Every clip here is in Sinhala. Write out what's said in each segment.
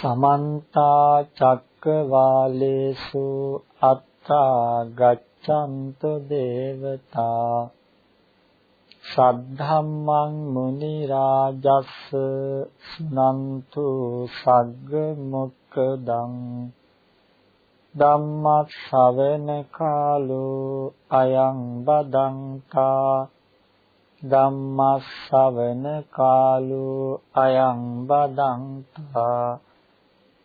සමන්ත චක්කවාලේසු අත්තා ගච්ඡන්තු දේවතා සද්ධම්මං මුනි රාජස් සුනන්තු සග්ග මොක්කදං ධම්ම ශ්‍රවණ කාලෝ අයං බදංතා ධම්ම ශ්‍රවණ කාලෝ අයං බදංතා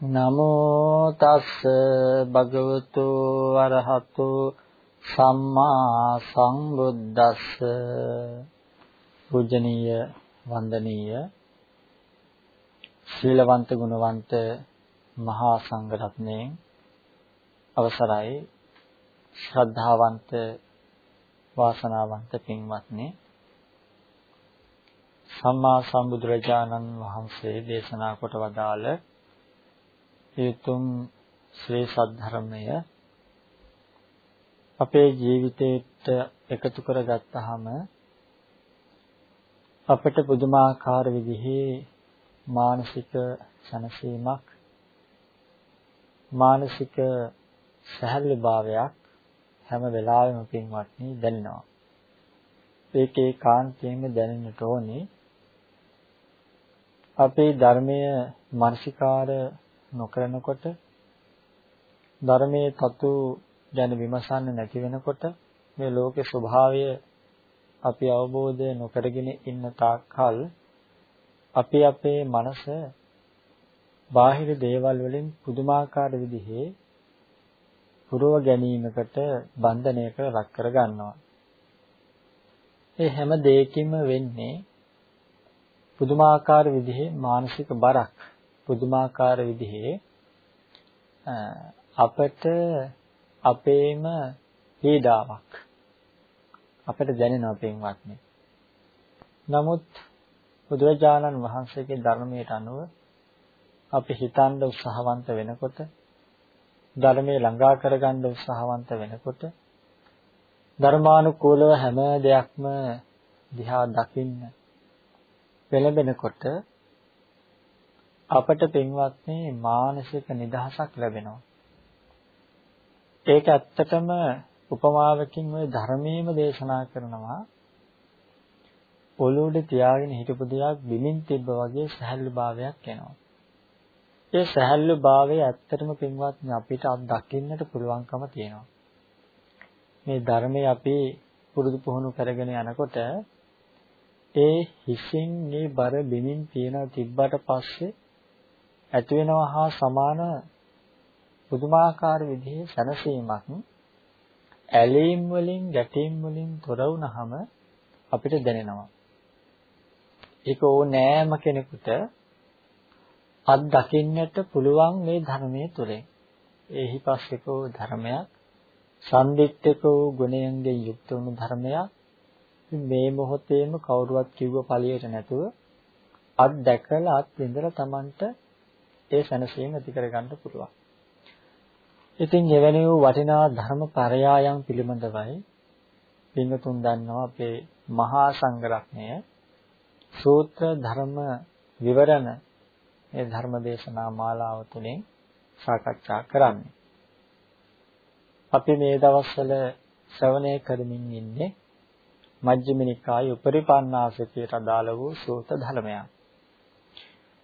නමෝ තස්ස භගවතු අරහතු සම්මා සංබුද්දස්ස පූජනීය වන්දනීය ශීලවන්ත ගුණවන්ත මහා සංඝ රත්නයෙන් අවසරයි ශ්‍රද්ධාවන්ත වාසනාවන්ත පින්වත්නි. සම්මා සම්බුදුරජාණන් වහන්සේ දේශනා කොට වදාළ හේතුම් ශ්‍රේ සද්ධර්මය අපේ ජීවිතේට එකතු කරගත්තාම අපිට පුදුමාකාර විදිහේ මානසික සනසීමක් මානසික සැහැල්ලුභාවයක් හැම වෙලාවෙම පින්වත්නි දැනෙනවා. ඒකේ කාන්තයෙන්ම දැනෙන්නට ඕනේ අපේ ධර්මයේ මානසිකාර නොකරනකොට ධර්මයේ තතු ගැන විමසන්න නැති වෙනකොට මේ ලෝකේ ස්වභාවය අපි අවබෝධ නොකරගෙන ඉන්න තාක්කල් අපි අපේ මනස බාහිර දේවල් වලින් පුදුමාකාර විදිහේ පුරව ගැනීමකට බන්ධනයකට ලක් කර ගන්නවා. ඒ හැම දෙයකින්ම වෙන්නේ පුදුමාකාර විදිහේ මානසික බරක් පුදුමාකාර විදිහේ අපට අපේම පීඩාවක් අපට දැනෙනවා පින්වත්නි. නමුත් බුදුරජාණන් වහන්සේගේ ධර්මයට අනුව අපි හිතන්න උත්සාහවන්ත වෙනකොට ධර්මයේ ළඟා කරගන්න උත්සාහවන්ත වෙනකොට ධර්මානුකූලව හැම දෙයක්ම දිහා දකින්න පෙළඹෙනකොට අපට පින්වත්නි මානසික නිදහසක් ලැබෙනවා. ඒක ඇත්තටම උපමාවකින් ওই ධර්මයේම දේශනා කරනවා ඔලුවට තියාගෙන හිටපු දෙයක් බිමින් තිබ්බ වගේ සහැල්ලු භාවයක් එනවා. ඒ සහැල්ලු භාවය ඇත්තටම පින්වත්නි අපිට අත් දකින්නට පුළුවන්කම තියෙනවා. මේ ධර්මයේ අපි පුරුදු පුහුණු කරගෙන යනකොට ඒ හිසින් මේ බර බිමින් තියන තිබ්බට පස්සේ ඇති වෙනවා හා සමාන පුදුමාකාර විදිහේ සැනසීමක් ඇලීම් වලින් ගැටීම් වලින් තොර වුණාම අපිට දැනෙනවා. ඒක ඕනෑම කෙනෙකුට අත් දකින්නට පුළුවන් මේ ධර්මයේ තුලින්. එහි පස්සේකෝ ධර්මයක් සම්දිත්තකෝ ගුණයන්ගෙන් යුක්ත වුණු ධර්මයක් මේ මොහොතේම කවුරුවත් කිව්ව ඵලියට නැතුව අත් දැකලා අත් විඳලා Tamanට ඒ සැනසීම ඇති කරගන්න පුළුවන්. ඉතින් එවැනි වූ වටිනා ධර්ම පරයායන් පිළිබඳවයි පින්වතුන් දන්නවා අපේ මහා සංඝරත්නය සූත්‍ර ධර්ම විවරණ මේ ධර්ම දේශනා මාලාව තුළින් සාකච්ඡා කරන්නේ. අපි මේ දවස්වල ශ්‍රවණය කරමින් ඉන්නේ මජ්ක්‍ධිම නිකායේ උපරිපන්නාසකයට අදාළ වූ සූත්‍ර ධර්මයක්.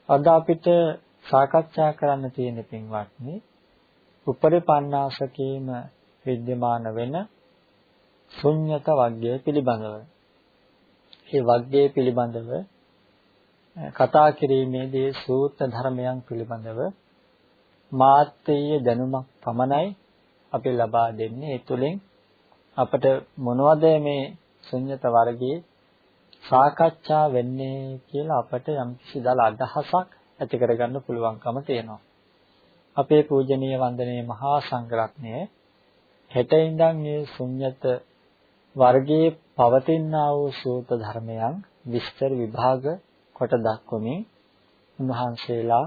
අද අපිට සාකච්ඡා කරන්න තියෙන පින්වත්නි උපරිපන්නාසකේම විද්‍යමාන වෙන ශුන්්‍යත වග්ගය පිළිබඳව. ඒ වග්ගය පිළිබඳව කතා කිරීමේදී සූත්‍ර ධර්මයන් පිළිබඳව මාත්‍රීය දැනුමක් පමණයි අපි ලබා දෙන්නේ. ඒ තුළින් අපට මොනවද මේ ශුන්්‍යත වර්ගයේ සාකච්ඡා වෙන්නේ කියලා අපට යම්කිසි දල අදහසක් ඇති කරගන්න පුළුවන්කම තියෙනවා. අපේ පූජනීය වන්දනීය මහා සංඝරත්නය හෙට ඉඳන් මේ ශුන්්‍යත වර්ගයේ පවතිනා වූ සූත ධර්මයන් විස්තර විභාග කොට දක්වමින් උන්වහන්සේලා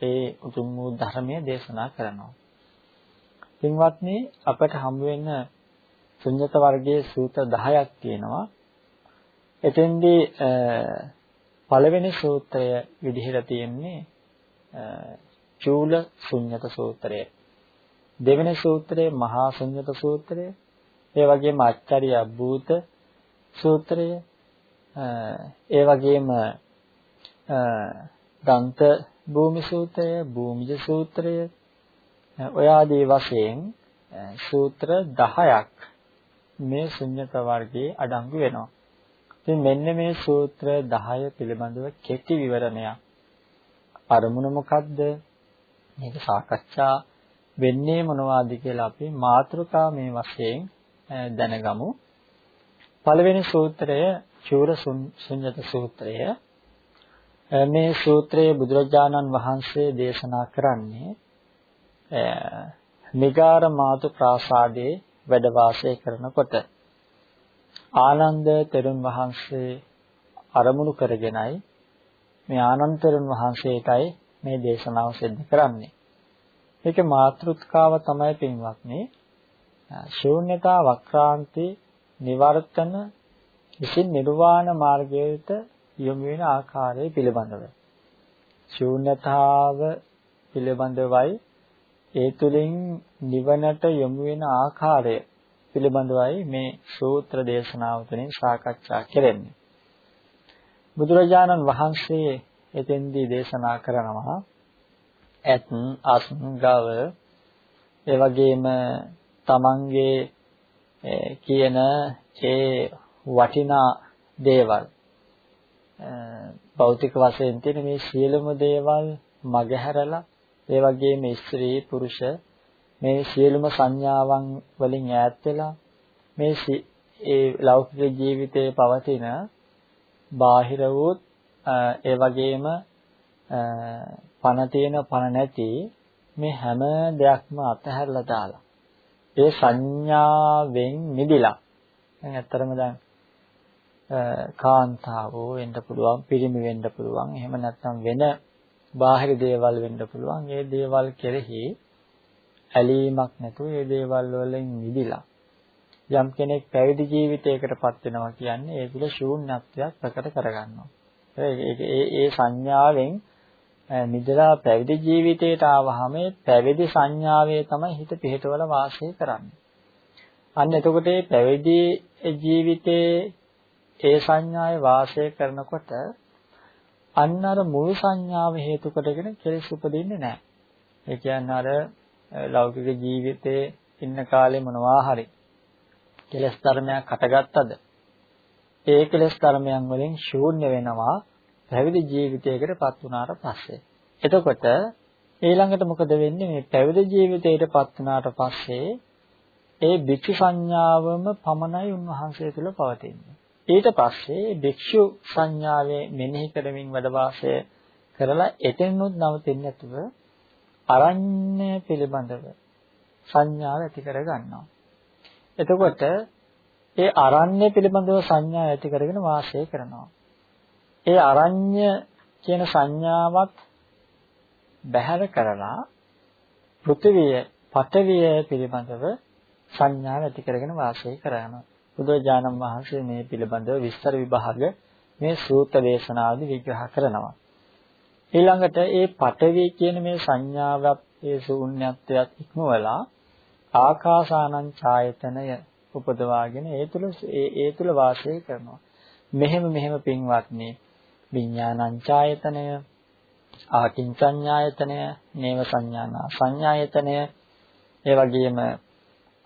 ඒ උතුම් වූ ධර්මය දේශනා කරනවා. පින්වත්නි අපට හම් වෙන ශුන්්‍යත වර්ගයේ සූත්‍ර 10ක් තියෙනවා. එතෙන්දී පළවෙනි සූත්‍රය විදිහට තියෙන්නේ චූල ශුන්්‍යත සූත්‍රය. දෙවෙනි සූත්‍රය මහා ශුන්්‍යත සූත්‍රය. ඒ වගේම අච්චරිය අභූත සූත්‍රය. ඒ වගේම දන්ත භූමි සූත්‍රය, භූමිජ සූත්‍රය ඔය ආදී වශයෙන් සූත්‍ර 10ක් මේ ශුන්්‍යත වර්ගයේ අඩංගු වෙනවා. ඉතින් මෙන්න මේ සූත්‍ර 10 පිළිබඳව කෙටි විවරණයක්. අරමුණ මොකද්ද? මේක සාකච්ඡා වෙන්නේ මොනවද කියලා අපි මාතෘකා මේ වශයෙන් දැනගමු. පළවෙනි සූත්‍රය චූර ශුන්්‍යත සූත්‍රය. මේ සූත්‍රයේ බුදුරජාණන් වහන්සේ දේශනා කරන්නේ නිගාර මාතු ප්‍රාසාදයේ වැඩ වාසය කරනකොට ආනන්ද තෙරුන් වහන්සේ අරමුණු කරගෙනයි මේ ආනන්ද තෙරුන් වහන්සේටයි මේ දේශනාව සිදු කරන්නේ. ඒකේ මාතෘකාව තමයි පින්වත්නි ශූන්‍යතා වක්‍රාන්ති නිවර්තන විසින් නිර්වාණ මාර්ගයට යොමු වෙන ආකාරය පිළිබඳව. ශූන්‍යතාව පිළිබඳවයි ඒ තුලින් නිවනට යොමු වෙන ආකාරය පිළිබඳවයි මේ සූත්‍ර දේශනාව තුළින් සාකච්ඡා කෙරෙන්නේ. බුදුරජාණන් වහන්සේ එතෙන්දී දේශනා කරනවා ඇත් අස් ගව ඒ වගේම තමන්ගේ කියන ඒ වටිනා දේවල් භෞතික වශයෙන් තියෙන මේ සියලුම දේවල් මගහැරලා ඒ වගේම ස්ත්‍රී පුරුෂ මේ සියලුම සංඥාවන් වලින් ඈත් වෙලා මේ ඒ ලෞකික ජීවිතයේ පවතින බාහිර වූත් ඒ වගේම පණ තියෙන පණ නැති මේ හැම දෙයක්ම අතහැරලා දාලා ඒ සංඥාවෙන් මිදිලා. දැන් ඇත්තරම දැන් කාන්තාවෝ වෙන්න පුළුවන් පිරිමි වෙන්න පුළුවන්. එහෙම නැත්නම් වෙන බාහිර දේවල් වෙන්න පුළුවන්. ඒ දේවල් කෙරෙහි ඇලීමක් නැතුව ඒ දේවල් වලින් මිදිලා යම් කෙනෙක් පැවිදි ජීවිතයකටපත් වෙනවා කියන්නේ ඒ තුල ශූන්‍යත්වයක් ප්‍රකට කරගන්නවා. ඒ ඒ සංඥාවෙන් නිදලා පැවිදි ජීවිතයට ආවහම පැවිදි සංඥාවේ තමයි හිත පිහිටවල වාසය කරන්නේ. අන්න එතකොට මේ පැවිදි ජීවිතයේ ඒ සංඥාවේ වාසය කරනකොට අන්න අර මුල් සංඥාව හේතු කොටගෙන කෙලෙස් උපදින්නේ නැහැ. ඒ කියන්නේ අර ලෞකික ජීවිතයේ ඉන්න කාලේ මොනවා හරි කෙලෙස් ධර්මයක් හටගත්තද ඒ කෙලෙස් ධර්මයන් වලින් ශූන්‍ය වෙනවා පැවිදි ජීවිතයකටපත් වුණාට පස්සේ. එතකොට ඊළඟට මොකද වෙන්නේ මේ පැවිදි ජීවිතයටපත් වුණාට පස්සේ ඒ භික්ෂු සංඥාවම පමණයි උන්වහන්සේ තුළ පවතින්නේ. ඊට පස්සේ භික්ෂු සංඥාවේ මෙනෙහි කරමින් වැඩ වාසය කරලා එතෙන්නුත් නවතින්නේ නැතුව අරඤ්‍ය පිළිබඳව සංඥාව ඇති කර ගන්නවා. එතකොට ඒ අරඤ්‍ය පිළිබඳව සංඥා ඇති කරගෙන වාසය කරනවා. ඒ අරඤ්‍ය කියන සංඥාවත් බැහැර කරලා පෘථිවිය, පඨවිය පිළිබඳව සංඥාව ඇති කරගෙන වාසය කරනවා. බුදුරජාණන් වහන්සේ මේ පිළිබඳව විස්තර විභාග මේ සූත්‍ර දේශනාවදී විග්‍රහ කරනවා. ඊළඟට ඒ පඨවි කියන මේ සංඥාවක් ඒ ශූන්‍යත්වයක් ඉක්මවලා ආකාසානං ඡායතනය උපදවාගෙන ඒ තුල ඒ ඒ තුල වාසය කරනවා. මෙහෙම මෙහෙම පින්වත්නි විඥානං ඡායතනය ආකින්චඤ්ඤායතනය නේව සංඥානා සංඥායතනය ඒ වගේම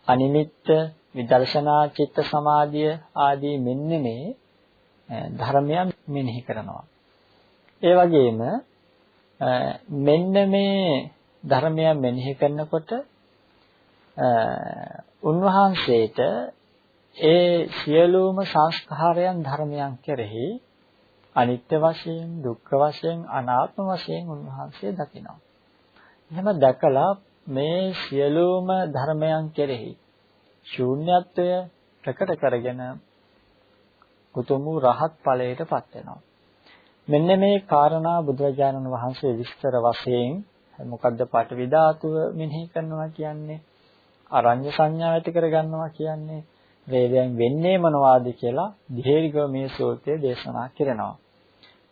අනිමිත්ත විදර්ශනා චිත්ත සමාධිය ආදී මෙන්න මේ ධර්මයන් මෙනෙහි කරනවා. ඒ වගේම මෙන්න මේ ධර්මයන් මෙනෙහි කරනකොට උන්වහන්සේට ඒ සියලුම සංස්කාරයන් ධර්මයන් කෙරෙහි අනිත්‍ය වශයෙන් දුක්ඛ වශයෙන් අනාත්ම වශයෙන් උන්වහන්සේ දකිනවා. එහෙම දැකලා මේ සියලුම ධර්මයන් කෙරෙහි ශූන්‍යත්වය ප්‍රකට කරගෙන උතුම් වූ රහත් ඵලයටපත් වෙනවා. මෙන්න මේ කාරණා බුදුරජාණන් වහන්සේ විස්තර වශයෙන් මොකද්ද පටවි ධාතුව මෙනෙහි කරනවා කියන්නේ අරඤ්‍ය සංඥා ඇති කරගන්නවා කියන්නේ වේදයෙන් වෙන්නේ මොනවාද කියලා දීර්ඝව මේ සූත්‍රය දේශනා කරනවා.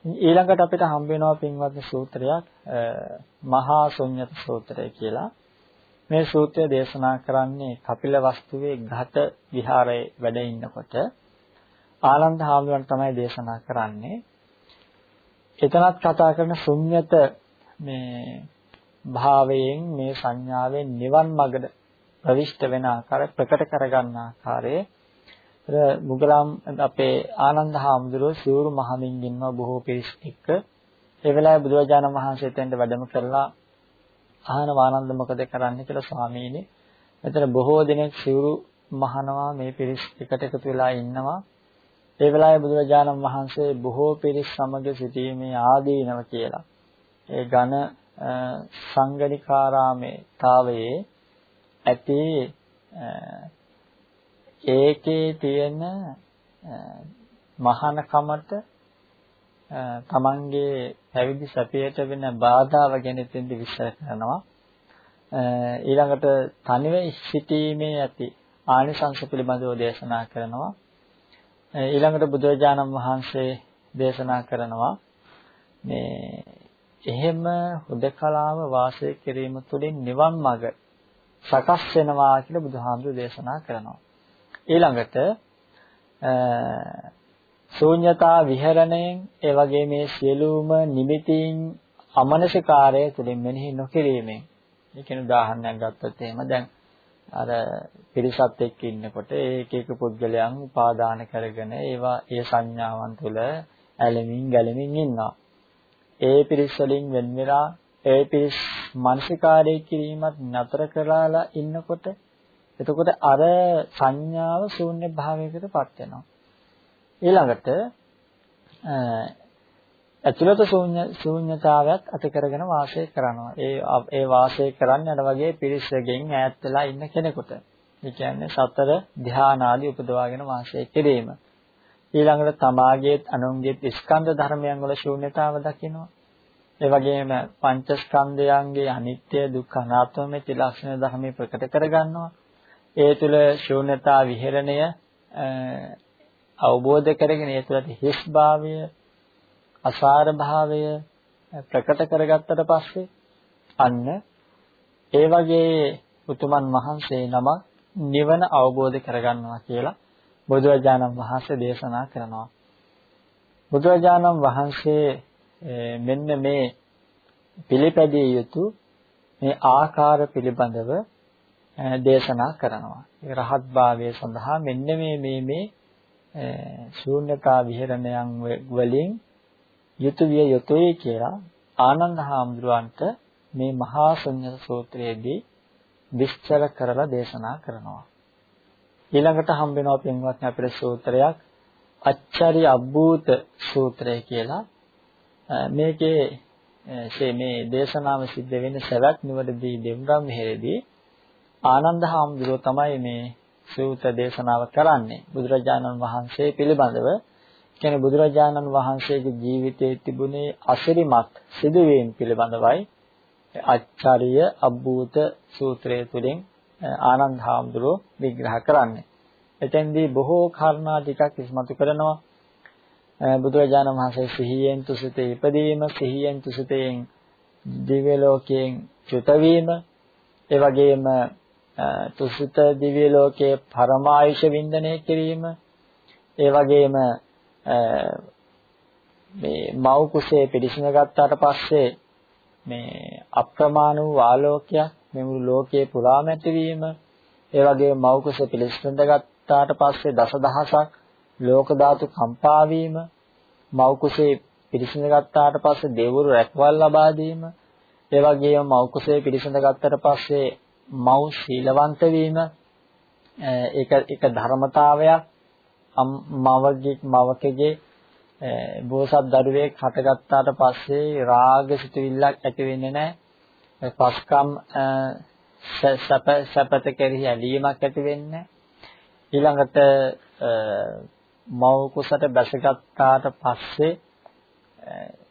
ඊළඟට අපිට හම්බ වෙනවා පින්වත්නි සූත්‍රයක් මහා ශුන්්‍යත සූත්‍රය කියලා. මේ සූත්‍රය දේශනා කරන්නේ කපිල වස්තුවේ ගත විහාරයේ වැඩ ඉන්නකොට ආනන්ද හාමුදුරන් තමයි දේශනා කරන්නේ. එතනත් කතා කරන ශුන්්‍යත මේ භාවයෙන් මේ සංඥාවෙන් නිවන් මඟට ප්‍රවිෂ්ඨ වෙන ආකාරය ප්‍රකට කරගන්න ආකාරයේ. මුගලම් අපේ ආනන්ද හාමුදුරුවෝ සිවුරු මහමින් ඉන්නවා බොහෝ පිරිස් එක්ක. ඒ වෙලාවේ බුදුරජාණන් වහන්සේ තෙන්ට වැඩම කරලා අහන ආනන්ද මොකද කරන්නේ? කියලා ස්වාමීනි. මෙතන බොහෝ දෙනෙක් සිවුරු මහනවා මේ පිරිස් එකට එකතු වෙලා ඉන්නවා. ඒ වෙලාවේ බුදුරජාණන් වහන්සේ බොහෝ පිරිස් සමග සිටීමේ ආදීනව කියලා. ඒ ඝන සංගණිකාරාමේ තාවයේ ඇති ඒකේ තියෙන මහානකමට තමන්ගේ පැවිදි සැපයට වෙන බාධාව ගැන දෙන්න විශ්වාස කරනවා. ඊළඟට තනිව සිටීමේ ඇති ආනිසංස පිළිබඳව දේශනා කරනවා. ඊළඟට බුදුරජාණන් වහන්සේ දේශනා කරනවා මේ එහෙම හුදකලාව වාසය කිරීම තුළින් නිවන් මඟ සකස් වෙනවා කියලා බුදුහාමුදුරු දේශනා කරනවා. ඊළඟට ශූන්‍යතා විහරණයෙන් ඒ වගේ මේ සියලුම නිමිතින් අමනසිකාරය තුළින් මෙනෙහි නොකිරීමෙන් ඒ කියන උදාහරණයක් ගත්තොත් එහෙම දැන් අර පිරිසත් එක්ක ඉන්නකොට ඒක එක පුද්ගලයන් උපාදාන කරගෙන ඒවා ඒ සංඥාවන් තුළ ඇලෙමින් ගැලෙමින් ඉන්නවා. ඒ පිරිස් වලින් වෙන් වෙලා ඒ පිරිස් මානසිකාරය කිරීමත් නතර කරලා ඉන්නකොට එතකොට අර සංඥාව ශූන්‍ය භාවයකටපත් වෙනවා. ඊළඟට ඇතුළත ශූන්‍ය ශූන්‍යතාවයත් අත කරගෙන වාසය කරනවා. ඒ ඒ වාසය කරන්නේ අර වගේ පිරිසගෙන් ඈත් වෙලා ඉන්න කෙනෙකුට. ඒ කියන්නේ සතර ධානාදී උපදවාගෙන වාසය කිරීම. ඊළඟට තමාගේත් අනුන්ගේත් ස්කන්ධ ධර්මයන් වල ශූන්‍යතාව දකිනවා. ඒ වගේම පංචස්කන්ධයන්ගේ අනිත්‍ය දුක්ඛ අනාත්ම මේ ත්‍රිලක්ෂණ ධර්මයේ ප්‍රකට කරගන්නවා. ඒ තුල ශූන්‍යතා විහෙරණය අවබෝධ කරගෙන ඒ තුලට හිස් භාවය, අසාර භාවය ප්‍රකට කරගත්තට පස්සේ අන්න ඒ වගේ උතුමන් වහන්සේ නමක් නිවන අවබෝධ කරගන්නවා කියලා බුදුරජාණන් වහන්සේ දේශනා කරනවා. බුදුරජාණන් වහන්සේ මෙන්න මේ පිළිපැදිය යුතු මේ ආකාර පිළිබඳව දේශනා කරනවා. ඒ රහත් භාවය සඳහා මෙන්න මේ මේ මේ ශූන්‍යතා විහෙරණයන් වලින් යුතු විය යුතුයි කියලා ආනන්ද හාමුදුරුවන්ට මේ මහා ශුන්‍ය සූත්‍රයේදී විස්තර කරලා දේශනා කරනවා. ඊළඟට හම්බ වෙනවා පින්වත්නි අපේ සූත්‍රයක් අච්චරි අබ්බූත සූත්‍රය කියලා මේකේ මේ දේශනාව සිද්ධ වෙන්නේ සවැත් නුවරදී දෙම්රම් මෙහෙරදී ආනන්ද හාමුදුරුවෝ තමයි මේ සූත්‍ර දේශනාව කරන්නේ බුදුරජාණන් වහන්සේ පිළිබඳව කියන්නේ බුදුරජාණන් වහන්සේගේ ජීවිතයේ තිබුණේ අසිරිමත් සිදුවීම් පිළිබඳවයි අච්චරිය අබ්බූත සූත්‍රය තුලින් ආනන්ද හාමුදුරුවෝ විග්‍රහ කරන්නේ. එතෙන්දී බොහෝ කාරණා ටිකක් ඉස්මතු කරනවා. බුදුරජාණන් වහන්සේ සිහියෙන් තුසිතේ ඉපදීම, සිහියෙන් තුසිතෙන් දිව්‍ය ලෝකයෙන් චුත වීම, ඒ වගේම තුසිත දිව්‍ය ලෝකයේ පරමායුෂ වින්දනය කිරීම, ඒ වගේම මේ මව් කුසේ පිළිසින ගත්තාට පස්සේ මේ අප්‍රමාණ වූ ආලෝකයක් මේ මුළු ලෝකයේ පුරාම ඇතිවීම ඒ වගේම මව් කුසේ පිළිසින ගත්තාට පස්සේ දසදහසක් ලෝක ධාතු කම්පා වීම මව් කුසේ පිරිසිඳ ගත්තාට පස්සේ දෙවරු රැකවල් ලබා දීම ඒ වගේම මව් කුසේ පිරිසිඳ ගත්තට පස්සේ මව් ශීලවන්ත වීම ඒක එක ධර්මතාවයක් මවගේ මවකගේ බෝසත් දරුවෙක් හටගත්තාට පස්සේ රාග සිතුවිල්ලක් ඇති වෙන්නේ නැහැ. පස්කම් සැප සැපත කෙරෙහි ඇලීමක් ඇති වෙන්නේ නැහැ. ඊළඟට මව කුසට බැසගත්තාට පස්සේ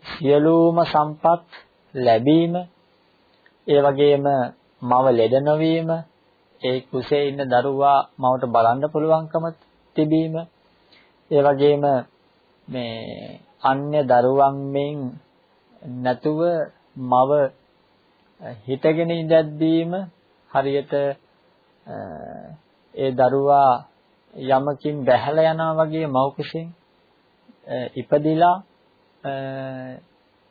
සියලුම සම්පත් ලැබීම ඒ වගේම මව ලෙඩ නොවීම ඒ කුසේ ඉන්න දරුවා මවට බලන්න පුළුවන්කම තිබීම ඒ වගේම මේ අන්‍ය දරුවන් මෙන් නැතුව මව හිතගෙන ඉඳද්දීම හරියට ඒ දරුවා යමකින් බැහැලා යනවා වගේ මව් කුසෙන් ඉපදිලා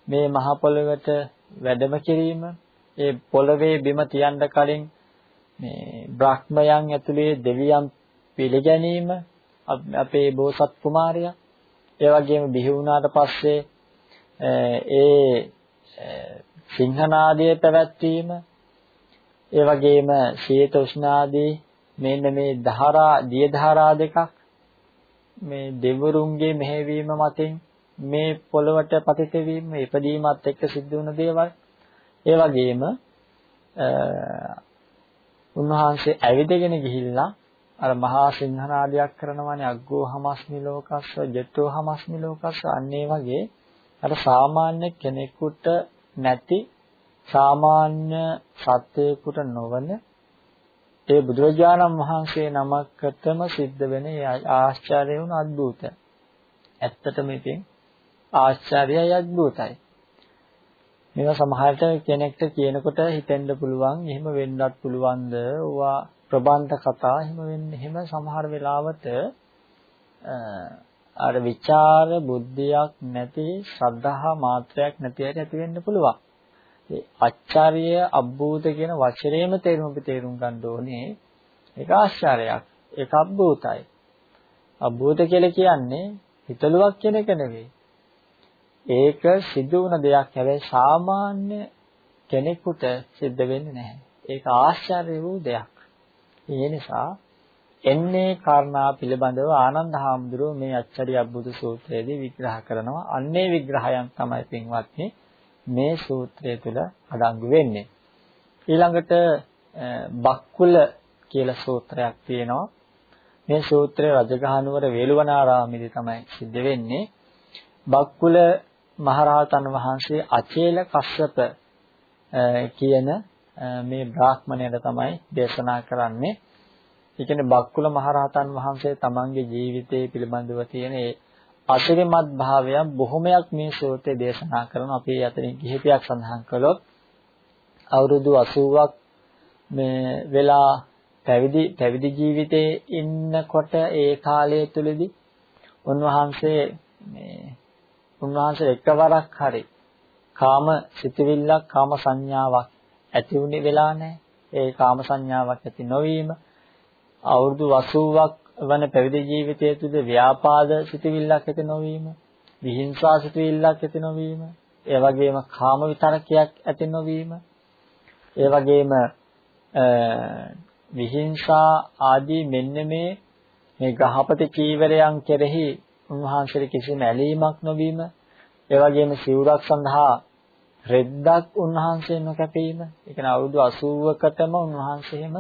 මේ මහ පොළොවට වැඩම කිරීම ඒ පොළවේ බිම තියන්න කලින් මේ බ්‍රහ්මයන් ඇතුලේ දෙවියන් පිළිගැනීම අපේ බෝසත් කුමාරයා. ඒ වගේම බිහි වුණාට පස්සේ ඒ සිංහනාදයේ පැවැත්වීම ඒ වගේම ශීත උෂ්ණාදී මෙන්න මේ ධාරා දිය ධාරා දෙකක් මේ දෙවරුන්ගේ මෙහෙවීම මතින් මේ පොළවට පතිත වීම ඉපදීමත් එක්ක සිද්ධ වුණ දේවල්. ඒ වගේම උන්වහන්සේ ඇවිදගෙන ගිහිල්ලා අර මහා සිංහනාදයක් කරනවානේ අග්ගෝ හමස්මි ලෝකස්ස ජෙට්ටෝ හමස්මි ලෝකස්ස අන්නේ වගේ අර සාමාන්‍ය කෙනෙකුට නැති සාමාන්‍ය සත්‍යයකට නොවන ඒ බුදුරජාණන් වහන්සේ නමකටම සිද්ධ වෙන ආශ්චර්ය වුණ අද්භූත. ඇත්තටම ඉතින් ආශ්චර්යයි අද්භූතයි. මේවා සමහරට කෙනෙක්ට කියනකොට හිතෙන්න පුළුවන් එහෙම වෙන්නත් පුළුවන්ද? ඕවා ප්‍රබන්ධ කතා එහෙම වෙන්නේ එහෙම සමහර වෙලාවට අර විචාර බුද්ධියක් නැති ශ්‍රද්ධා මාත්‍රයක් නැති අයට ඇති වෙන්න පුළුවන්. ඒ අච්චාරිය අබ්බූත කියන වචරේම තේරුම අපි තේරුම් ගන්න ඕනේ. ඒක ආශ්චර්යයක්. ඒක අබ්බූතයි. අබ්බූත කියලා කියන්නේ හිතලුවක් කියන එක නෙවෙයි. ඒක සිදු වුණ දෙයක් හැබැයි සාමාන්‍ය කෙනෙකුට සිද්ධ වෙන්නේ නැහැ. ඒක ආශ්චර්ය වූ දෙයක්. ඒ නිසා එන්නේ කාරණා පිළිබඳව ආනන්ද හාමුදුරුව මේ අච්චරි අබ්බුදු සූත්‍රයේදී විග්‍රහ කරනවා. අන්නේ විග්‍රහයන් තමයි පින්වත්නි මේ සූත්‍රය තුළ අඩංගු වෙන්නේ. ඊළඟට බක්කුල කියලා සූත්‍රයක් තියෙනවා. මේ සූත්‍රය රජගහනුවර වේළුවනාරාමයේදී තමයි සිද්ධ වෙන්නේ. බක්කුල මහරහතන් වහන්සේ අචේල කස්සප කියන මේ බ්‍රාහ්මණයට තමයි දේශනා කරන්නේ. ඒ කියන්නේ බක්කුල මහරහතන් වහන්සේ තමන්ගේ ජීවිතය පිළිබඳව තියෙන ඒ අසිරිමත් භාවයන් බොහොමයක් මේ සූත්‍රයේ දේශනා කරන අපි අතරින් කිහිපයක් සඳහන් කළොත් අවුරුදු 80ක් මේ වෙලා පැවිදි පැවිදි ජීවිතේ ඉන්නකොට ඒ කාලය තුලදී උන්වහන්සේ මේ උන්වහන්සේ එකවරක් හරි කාම සිතවිල්ලක් කාම සංඥාවක් ඇති වුණේ වෙලා නැහැ. ඒ කාම සංඥාවක් ඇති නොවීම අවුරුදු 80ක් වන පැවිදි ජීවිතය තුළ ව්‍යාපාද සිතවිල්ලක් ඇති නොවීම, විහිංසා සිතවිල්ලක් ඇති නොවීම, ඒ වගේම කාම විතරකයක් ඇති නොවීම, ඒ වගේම විහිංසා ආදී මෙන්න මේ මේ ග්‍රහපති චීවරයන් කෙරෙහි උන්වහන්සේට කිසිම ඇලීමක් නොවීම, ඒ වගේම සිවුරක් සඳහා රෙද්දක් උන්වහන්සේ නොකැපීම. ඒ කියන්නේ අවුරුදු 80කටම උන්වහන්සේම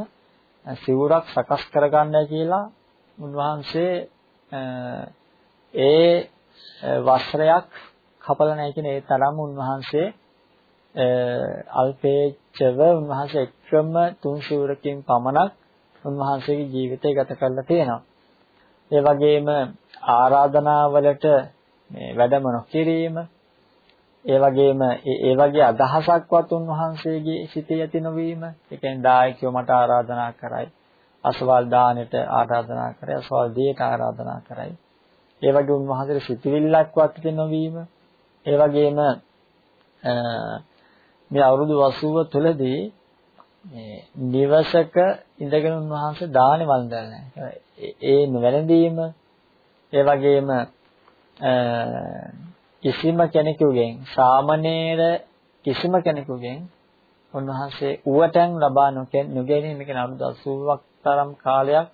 සිවුරක් සකස් කරගන්නයි කියලා උන්වහන්සේ ඒ වස්ත්‍රයක් කපල නැහැ කියන ඒ තරම් උන්වහන්සේ අල්පේච්ඡව උන්වහන්සේ එක්‍රම තුන් සිවුරකින් පමණක් උන්වහන්සේගේ ජීවිතය ගත කරලා තියෙනවා. ඒ වගේම ආරාධනාවලට මේ වැඩම නොකිරීම ඒ වගේම ඒ වගේ අදහසක්වත් උන්වහන්සේගේ සිතේ ඇති නොවීම ඒ කියන්නේ දායකයෝ මට ආරාධනා කරයි අසවල් දානෙට ආරාධනා කරයි අසවල් දෙයට ආරාධනා කරයි. ඒ වගේ උන්වහන්සේට සිතවිල්ලක්වත් ඇති නොවීම. ඒ වගේම මේ අවුරුදු 80 තුලදී මේ නිවසක ඉඳගෙන උන්වහන්සේ දානේ වන්දන. නැහැ ඒ වැළඳීම ඒ වගේම කිසිම කෙනෙකුගෙන් සාමනීර කිසිම කෙනෙකුගෙන් උන්වහන්සේ උවටන් ලබා නොගැනීම කියන අවුරුදු 80ක් තරම් කාලයක්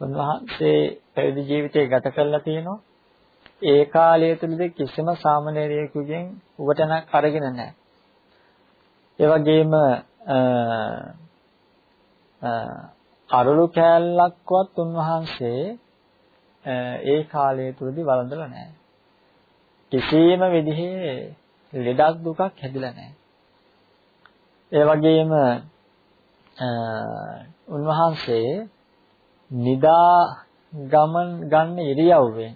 උන්වහන්සේ පැවිදි ජීවිතය ගත කරලා තියෙනවා. ඒ කාලය තුලදී කිසිම සාමනීරයෙකුගෙන් උවටනක් අරගෙන නැහැ. ඒ වගේම අරලු කෑල්ලක්වත් උන්වහන්සේ ඒ කාලය තුලදී වළඳලා නැහැ. කිසියම් විදිහේ ලෙඩක් දුකක් හැදිලා නැහැ. ඒ වගේම උන්වහන්සේ නිදා ගමන් ගන්න ඉරියව්වෙන්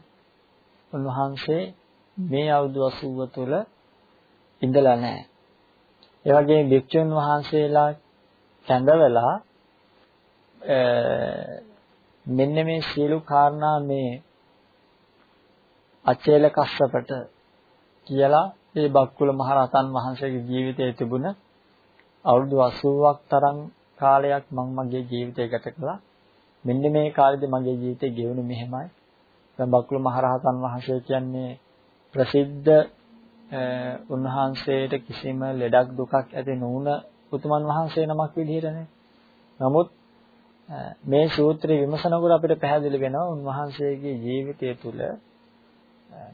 උන්වහන්සේ මේ අවුරුදු 80 තුල ඉඳලා නැහැ. ඒ වගේම භික්ෂුන් වහන්සේලා කැඳවලා මෙන්න මේ සියලු කාරණා මේ අචේල කස්සපට කියලා මේ බක්කුල මහරහතන් වහන්සේගේ ජීවිතයේ තිබුණ අවුරුදු 80ක් තරම් කාලයක් මම මගේ ජීවිතය ගත කළා. මෙන්න මේ කාලෙදී මගේ ජීවිතේ ගෙවුනේ මෙහෙමයි. දැන් බක්කුල මහරහතන් වහන්සේ කියන්නේ ප්‍රසිද්ධ උන්වහන්සේට කිසිම ලෙඩක් දුකක් ඇති නොවුන උතුමන් වහන්සේ නමක් විදිහටනේ. නමුත් මේ සූත්‍රය විමසනකොට අපිට පැහැදිලි වෙනවා උන්වහන්සේගේ ජීවිතය තුළ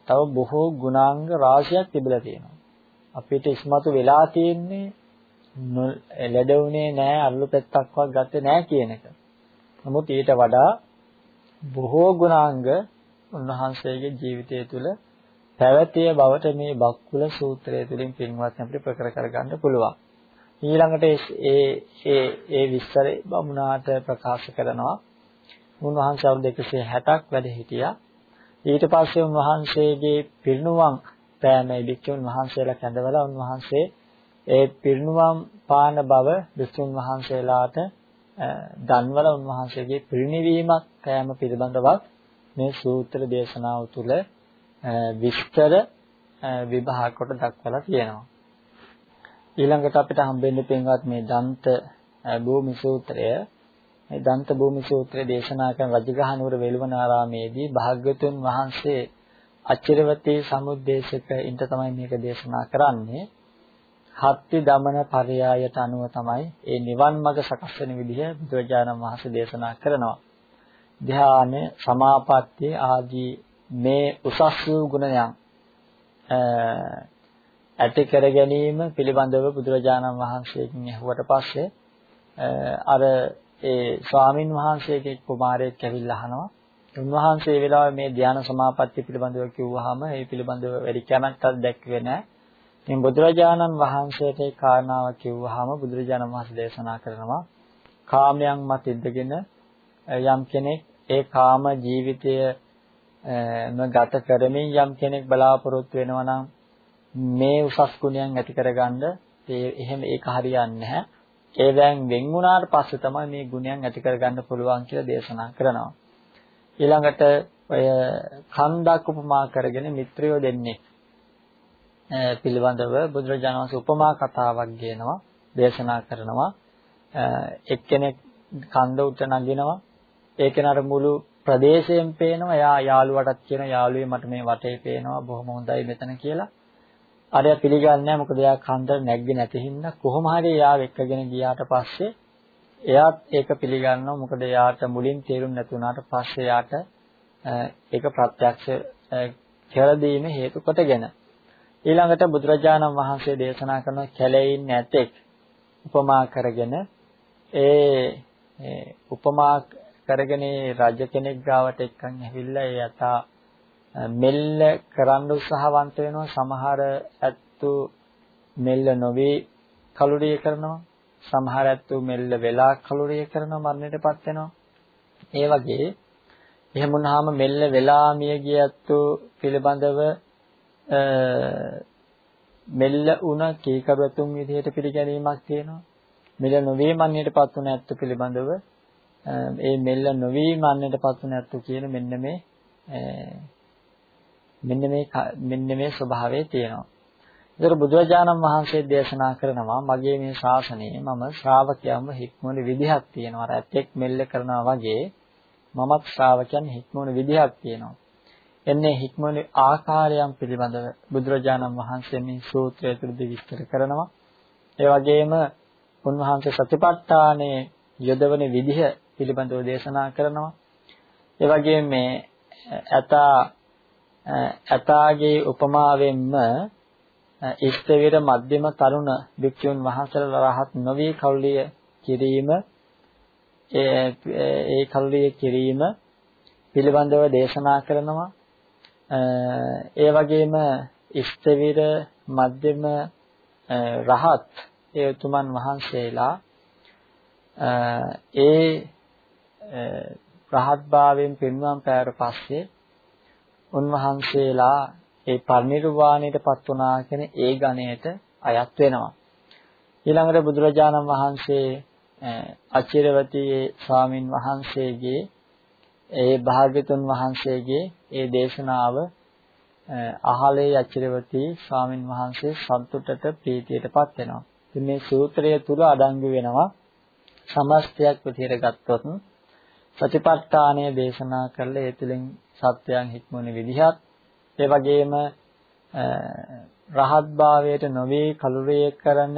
තව බොහෝ ගුණාංග රාශියක් තිබිලා තියෙනවා. අපිට ඉස්මතු වෙලා තියෙන්නේ ලැබුණේ නැහැ අල්ලු පෙත්තක්වත් ගත්තේ නැහැ කියන එක. නමුත් ඊට වඩා බොහෝ ගුණාංග උන්වහන්සේගේ ජීවිතය තුළ පැවතිය බවට මේ බක්කුල සූත්‍රය තුළින් පින්වත් අපිට ප්‍රකට කරගන්න පුළුවන්. ඊළඟට ඒ ඒ ඒ විස්තරය බමුණාට ප්‍රකාශ කරනවා. උන්වහන්සේ අවුරුදු 160ක් වැඩ හිටියා. ඊට පස්සේ උන්වහන්සේගේ පිරිනුවම් පෑමේ භික්ෂුන් වහන්සේලා කැඳවලා උන්වහන්සේ ඒ පිරිනුවම් පාන බව විසුන් වහන්සේලාට දන්වල උන්වහන්සේගේ පිරිනිවීමක් කෑම පිළිබඳව මේ සූත්‍ර දේශනාව තුළ විස්තර විභාග කොට දක්වලා තියෙනවා. ඊළඟට අපිට හම්බෙන්නේ පින්වත් මේ දන්ත භූමි සූත්‍රය. මේ දන්ත භූමි සූත්‍රය දේශනා කරන රජගහනුවර වෙළුවනාරාමේදී භාග්‍යතුන් වහන්සේ අචිරවතී සමුද්දේශක ඉන්ට තමයි මේක දේශනා කරන්නේ. හත්ති දමන පරයයට අනුව තමයි ඒ නිවන් මඟ සකස් වෙන විදිහ බුදුරජාණන් වහන්සේ දේශනා කරනවා. ධ්‍යාන, සමාපatti ආදී මේ උසස් වූ ගුණයන් ඇති කර ගැනීම පිළිබඳව බුදුරජාණන් වහන්සේගෙන් ඇහුවට පස්සේ අර ඒ ස්වාමින් වහන්සේගේ කුමාරයෙක් ඇවිල්ලා අහනවා උන්වහන්සේ ඒ වෙලාවේ මේ ධ්‍යාන සමාපatti පිළිබඳව කිව්වහම ඒ පිළිබඳව වැඩි කැමැත්තක් දැක්වේ නැහැ. ඉතින් බුදුරජාණන් වහන්සේට ඒ කාරණාව කිව්වහම බුදුරජාණන් වහන්සේ දේශනා කරනවා කාමයන් මත ඉඳගෙන යම් කෙනෙක් ඒ කාම ජීවිතය ගත කරමින් යම් කෙනෙක් බලාපොරොත්තු වෙනවා නම් මේ උසස් ගුණයන් ඇති කරගන්න ඒ එහෙම ඒක හරියන්නේ නැහැ. ඒ දැන් වෙන් වුණාට පස්සේ තමයි මේ ගුණයන් ඇති කරගන්න පුළුවන් කියලා දේශනා කරනවා. ඊළඟට ඔය කන්දක් උපමා කරගෙන මිත්‍රයෝ දෙන්නේ පිළිබඳව බුදුරජාණන් වහන්සේ උපමා කතාවක් කියනවා දේශනා කරනවා. එක්කෙනෙක් කන්ද උට නගිනවා. ඒ කෙනාට මුළු ප්‍රදේශයෙන් පේනවා එයා යාළුවටත් කියන යාළුවේ මට මේ වටේ පේනවා බොහොම හොඳයි මෙතන කියලා. අරයා පිළිගන්නේ නැහැ. මොකද එයා කන්දර නැග්ගේ නැති හින්දා කොහොම හරි එයාව එක්කගෙන ගියාට පස්සේ එයාත් ඒක පිළිගන්නවා. මොකද එයාට මුලින් තේරුම් නැති වුණාට පස්සේ එයාට ඒක ප්‍රත්‍යක්ෂ කියලා දීම හේතු කොටගෙන. ඊළඟට බුදුරජාණන් වහන්සේ දේශනා කරන කැලෙයින් නැතෙක් උපමා කරගෙන ඒ උපමා කරගෙන රජ කෙනෙක් ගාවට එක්කන් ඇවිල්ලා ඒ යතා මෙල්ල කරන්න උත්සාහවන්ත වෙනවා. සමහර ඇත්තු මෙල්ල නොවේ කලුරිය කරනවා. සමහර ඇත්තු මෙල්ල වෙලා කලුරිය කරනවා මරණයටපත් වෙනවා. ඒ වගේ එහෙම වුණාම මෙල්ල වෙලා මිය ගිය ඇත්තු පිළිබඳව මෙල්ල උන කීකබතුන් විදිහට පිළිගැනීමක් තියෙනවා. මෙල්ල නොවේ මරණයටපත් වුණ ඇත්තු පිළිබඳව ඒ මෙල්ල නොවී මරණයටපත් වුණ ඇත්තු කියන මෙන්න මේ මෙන්න මේ මෙන්න මේ ස්වභාවය තියෙනවා. ඒතර බුදුරජාණන් වහන්සේ දේශනා කරනවා මගේ මේ ශාසනයේ මම ශ්‍රාවකයන්ව හික්මවන විදිහක් තියෙනවා. අර ඇතෙක් මෙල්ල කරනවා වගේ මමත් ශ්‍රාවකයන් හික්මවන විදිහක් තියෙනවා. එන්නේ හික්මවන ආකාරයන් පිළිබඳව බුදුරජාණන් වහන්සේ මේ සූත්‍රය තුළදී විස්තර කරනවා. ඒ වගේම උන්වහන්සේ සතිපට්ඨානයේ යොදවන විදිහ පිළිබඳව දේශනා කරනවා. ඒ වගේම මේ අතා ඇතාගේ උපමාවෙන්ම ඉෂ්ඨවීර මධ්‍යම තරුණ භික්ෂුන් වහන්සේලා රහත් නොවී කවුලිය කිරීම ඒ කලුරිය කිරීම පිළිබඳව දේශනා කරනවා. ඒ වගේම ඉස්තවිර මධ්‍යම රහත් ඒ උතුමන් වහන්සේලා ඒ රහත් භාවයෙන් පින්වම් පෑර පස්සේ උන්වහන්සේලා ඒ පරිනිර්වාණයටපත් වුණා කියන ඒ ගණයට අයත් වෙනවා. ඊළඟට බුදුරජාණන් වහන්සේ අචිරවතී ස්වාමින් වහන්සේගේ ඒ භාග්‍යතුන් වහන්සේගේ ඒ දේශනාව අහලේ අචිරවතී ස්වාමින් වහන්සේ සතුටට ප්‍රීතියටපත් වෙනවා. ඉතින් මේ සූත්‍රය තුල අඩංගු වෙනවා සමස්තයක් විදිහට ගත්තොත් සතිපට්ඨානය දේශනා කරලා ඒ තුලින් සත්‍යයන් හික්මුණ විදිහත් ඒ වගේම රහත් භාවයට නොවේ කලුරේ කරන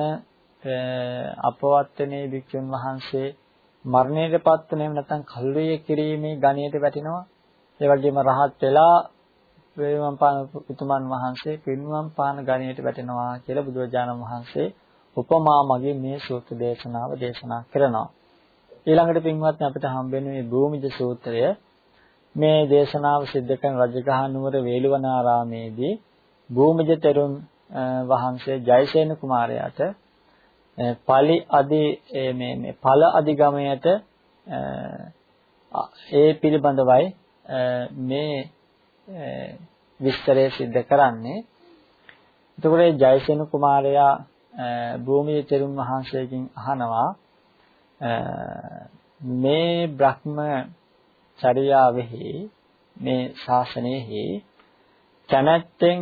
අපවත්තනේ භික්ෂුන් වහන්සේ මරණයටපත් වෙනව නැත්නම් කල්ුවේ කිරීමේ ගණයට වැටෙනවා. ඒ වගේම රහත් වෙලා වේවම් පාන උතුමන් වහන්සේ පින්වම් පාන ගණයට වැටෙනවා කියලා බුදුරජාණන් වහන්සේ උපමා මගින් මේ සූත්‍ර දේශනාව දේශනා කරනවා. ඊළඟට පින්වත්නි අපිට හම්බෙන්නේ මේ භූමිජ සූත්‍රය. මේ දේශනාව සිද්ධ කරන රජගහ නුවර වේළුවනාරාමේදී භූමිජ තෙරුන් වහන්සේ ජයසේන කුමාරයාට පලි අදි මේ මේ ඵල අධිගමයට ඒ පිළිබඳවයි මේ විස්තරය සිද්ධ කරන්නේ. එතකොට ජයසේන කුමාරයා භූමියේ තෙරුන් වහන්සේගෙන් අහනවා මේ බ්‍රහ්ම චර්යාවෙහි මේ ශාසනයෙහි කැමැත්තෙන්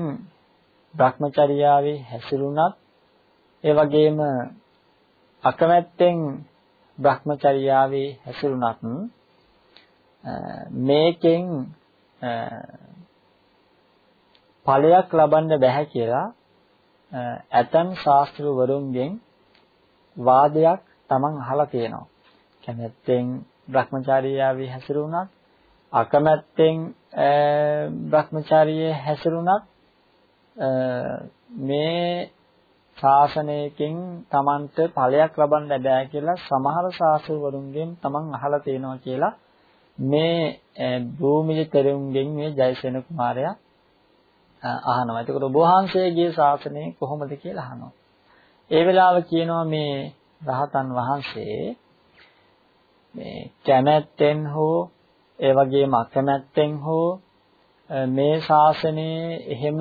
භ්‍රමචර්යාවේ හැසිරුණත් ඒ වගේම අකමැත්තෙන් භ්‍රමචර්යාවේ හැසිරුණත් මේකෙන් ඵලයක් ලබන්න බැහැ කියලා ඇතම් ශාස්ත්‍රවරුන්ගෙන් වාදයක් Taman අහලා තියෙනවා. කැමැත්තෙන් භ්‍රමචාරියාවේ හැසිරුණත් අකමැත්තෙන් භ්‍රමචාරියේ හැසිරුණත් මේ ශාසනයකින් Tamanට ඵලයක් ලබන්න බෑ කියලා සමහර ශාස්ත්‍රවරුන්ගෙන් Taman අහලා තියෙනවා කියලා මේ භූමිජ තෙරුන්ගෙන් මේ ජයසේන කුමාරයා අහනවා. එතකොට ඔබ වහන්සේගේ ශාසනය කොහොමද කියලා අහනවා. ඒ වෙලාව කියනවා මේ රහතන් වහන්සේ මේ කැමැත්තෙන් හෝ ඒ වගේම අකමැත්තෙන් හෝ මේ ශාසනයේ එහෙම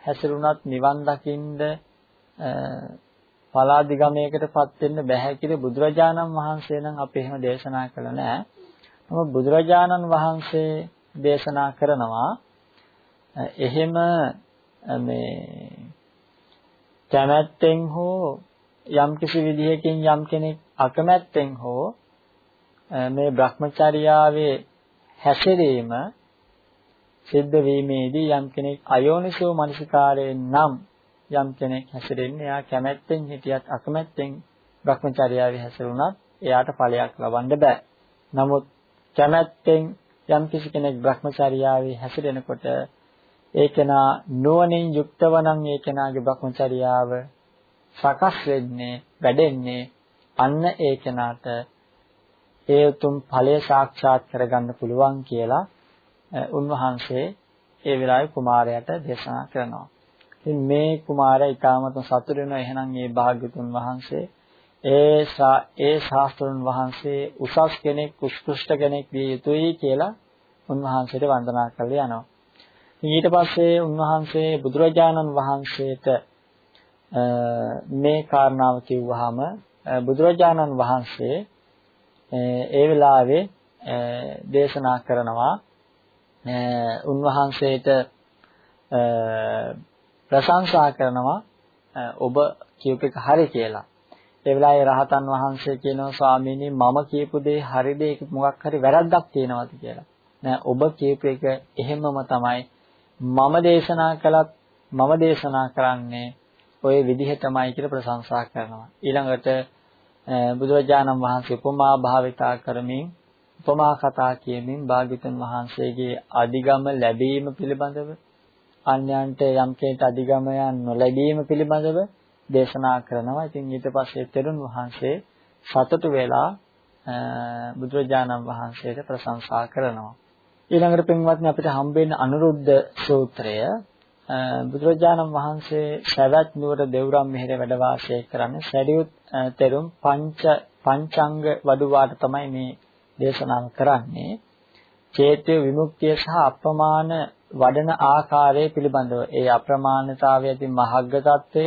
හැසිරුණත් නිවන් දකින්ද පලාදිගමයකටපත් වෙන්න බැහැ කියලා බුදුරජාණන් වහන්සේ නම් අපි එහෙම දේශනා කළ නැහැ. නමුත් බුදුරජාණන් වහන්සේ දේශනා කරනවා එහෙම මේ කැමැත්තෙන් හෝ යම් කිසි විදිහකින් යම් කෙනෙක් අකමැත්තෙන් හෝ මේ Brahmacharyaවේ හැසිරීම සිද්ධ වීමේදී යම් කෙනෙක් අයෝනිසෝ මනසිකාරයෙන් නම් යම් කෙනෙක් හැසිරෙන්නේ එයා කැමැත්තෙන් හිටියත් අකමැත්තෙන් Brahmacharyaවේ හැසිරුණත් එයාට ඵලයක් ලබන්න බෑ. නමුත් කැමැත්තෙන් යම් කිසි කෙනෙක් Brahmacharyaවේ හැසිරෙනකොට ඒ කෙනා නුවණින් යුක්තව නම් ඒ කෙනාගේ Brahmacharyaව සකස් වෙන්නේ වැඩෙන්නේ අන්න ඒ කෙනාට ඒ උතුම් ඵලය සාක්ෂාත් කරගන්න පුළුවන් කියලා උන්වහන්සේ ඒ වෙලාවේ කුමාරයාට දේශනා කරනවා. ඉතින් මේ කුමාරයා ඊටාමත් සතුටු වෙනවා එහෙනම් මේ භාග්‍යතුන් වහන්සේ ඒ ඒ ශාස්ත්‍රඥ වහන්සේ උසස් කෙනෙක් උත්කෘෂ්ඨ කෙනෙක් විය යුතුයි කියලා උන්වහන්සේට වන්දනා කරලා යනවා. ඊට පස්සේ උන්වහන්සේ බුදුරජාණන් වහන්සේට මේ කාරණාව කිව්වහම බුදුරජාණන් වහන්සේ ඒ වෙලාවේ දේශනා කරනවා උන්වහන්සේට ප්‍රශංසා කරනවා ඔබ කියූප එක හරි කියලා. ඒ වෙලාවේ රහතන් වහන්සේ කියනවා ස්වාමීනි මම කියපු දේ හරිද ඒක මොකක් හරි වැරද්දක් තියෙනවද කියලා. නෑ ඔබ කියපු එක එහෙමම තමයි මම දේශනා කළත් මම දේශනා කරන්නේ ওই විදිහටමයි කියලා ප්‍රශංසා කරනවා. ඊළඟට බුදුරජාණන් වහන්සේ උපමා භාවිතා කරමින් උපමා කතා කියමින් භාග්‍යතුන් වහන්සේගේ අධිගම ලැබීම පිළිබඳව අන්‍යයන්ට යම් කෙනෙක් අධිගමයන් නොලැබීම පිළිබඳව දේශනා කරනවා. ඉතින් ඊට පස්සේ තෙරුන් වහන්සේ සතුටු වෙලා බුදුරජාණන් වහන්සේට ප්‍රශංසා කරනවා. ඊළඟට පින්වත්නි අපිට හම්බෙන්න අනුරුද්ධ සූත්‍රය බුදුරජාණන් වහන්සේ සවැත් නුවර දෙවුරම් මෙහෙර වැඩ වාසය කරන්නේ. සැරියුත් තෙරුන් පංච පංචංග වඩුවාට තමයි මේ දේශනාව කරන්නේ. චේතය විමුක්තිය සහ අප්‍රමාණ වඩන ආකාරය පිළිබඳව. ඒ අප්‍රමාණතාවය ඇති මහග්ග తত্ত্বය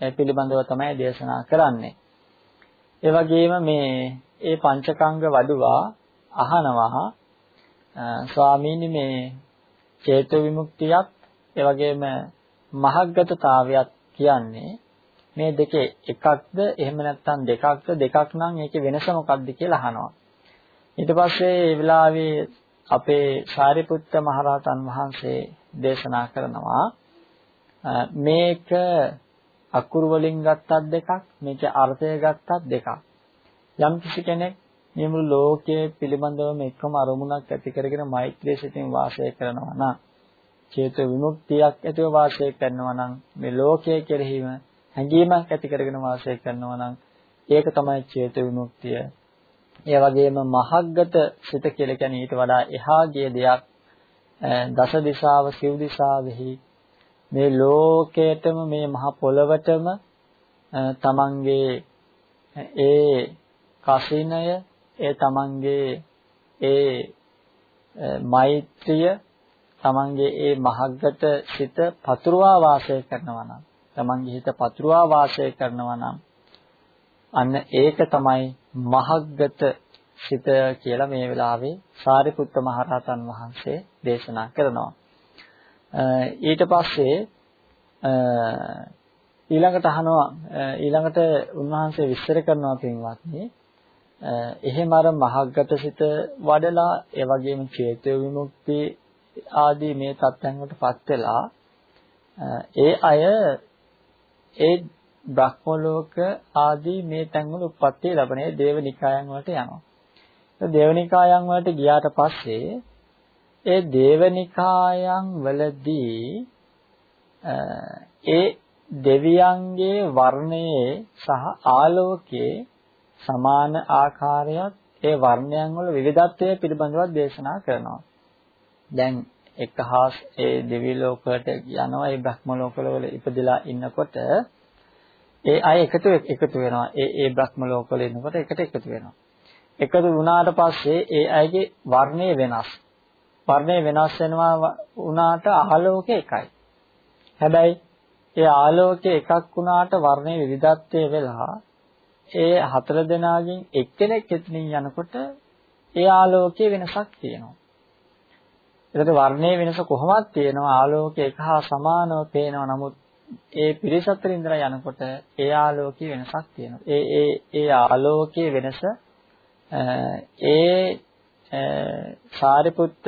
පිළිබඳව තමයි දේශනා කරන්නේ. ඒ වගේම මේ ඒ පංචකංග වඩුවා අහනවා. ස්වාමීනි මේ චේතු විමුක්තියක් ඒ වගේම මහග්ගතතාවයත් කියන්නේ මේ දෙකේ එකක්ද එහෙම නැත්නම් දෙකක්ද දෙකක් නම් ඒකේ වෙනස මොකක්ද කියලා අහනවා. ඊට පස්සේ ඒ වෙලාවේ අපේ සාරිපුත්ත මහරහතන් වහන්සේ දේශනා කරනවා මේක අකුරු වලින් ගත්තත් දෙකක් මේකේ අර්ථය ගත්තත් දෙකක් යම් කිසි කෙනෙක් මේ මුළු ලෝකයේ පිළිබඳවම එකම අරමුණක් ඇති කරගෙන මෛත්‍රී සිතින් වාසය කරනවා නම් චේතු විමුක්තියක් ඇතිව වාසය කරනවා නම් මේ ලෝකයේ කෙරෙහිම හැඟීමක් ඇති කරගෙන වාසය කරනවා නම් ඒක තමයි චේතු විමුක්තිය. ඒ වගේම මහග්ගත සිත කියලා කියන්නේ ඊට වඩා එහා ගිය දෙයක් දස දිශාව සිව් දිශාවෙහි මේ ලෝකයටම මේ මහ පොළවටම තමන්ගේ ඒ කසිනය ඒ තමන්ගේ ඒ මෛත්‍රිය තමන්ගේ ඒ මහග්ගත සිත පතුරවා වාසය කරනවා නම් තමන්ගේ හිත පතුරවා වාසය කරනවා නම් අන්න ඒක තමයි මහග්ගත සිත කියලා මේ වෙලාවේ සාරිපුත්ත මහරහතන් වහන්සේ දේශනා කරනවා. ඊට පස්සේ ඊළඟට අහනවා ඊළඟට උන්වහන්සේ විස්තර කරනවා පින්වත්නි එහෙම අර මහග්ගත සිත වඩලා ඒ වගේම චේතෝ විමුක්ති ආදී මේ තත්ත්වයන් වලටපත් වෙලා ඒ අය ඒ බ්‍රහ්ම ලෝක ආදී මේ තැන් වල උප්පත්ති ලැබනේ දේවනිකායන් වලට යනවා. ඒ දේවනිකායන් වලට ගියාට පස්සේ ඒ දේවනිකායන් වලදී ඒ දෙවියන්ගේ වර්ණයේ සහ ආලෝකයේ සමාන ආකාරයක් ඒ වර්ණයන් වල විවිධත්වය පිළිබඳව දේශනා කරනවා. දැන් එකහාස් ඒ දෙවි ලෝකවලට යනවා ඒ බ්‍රහ්ම ලෝකවල ඉපදලා ඉන්නකොට ඒ අය එකතු එකතු වෙනවා. ඒ ඒ බ්‍රහ්ම ලෝකවල ඉන්නකොට එකට එකතු වෙනවා. එකතු වුණාට පස්සේ ඒ අයගේ වර්ණය වෙනස්. වර්ණය වෙනස් වෙනවා වුණාට ආලෝකය එකයි. හැබැයි ඒ ආලෝකය එකක් වුණාට වර්ණයේ විවිධත්වය වෙලා ඒ හතර දෙනාගෙන් එක්කෙනෙක් එතනින් යනකොට ඒ ආලෝකයේ වෙනසක් තියෙනවා. ඒකට වර්ණයේ වෙනස කොහොමද තියෙනවා ආලෝකය එක හා සමානව පේනවා නමුත් ඒ පිරිස අතර ඉඳලා යනකොට ඒ ආලෝකයේ වෙනසක් තියෙනවා. ඒ ඒ ඒ ආලෝකයේ වෙනස ඒ සාරිපුත්ත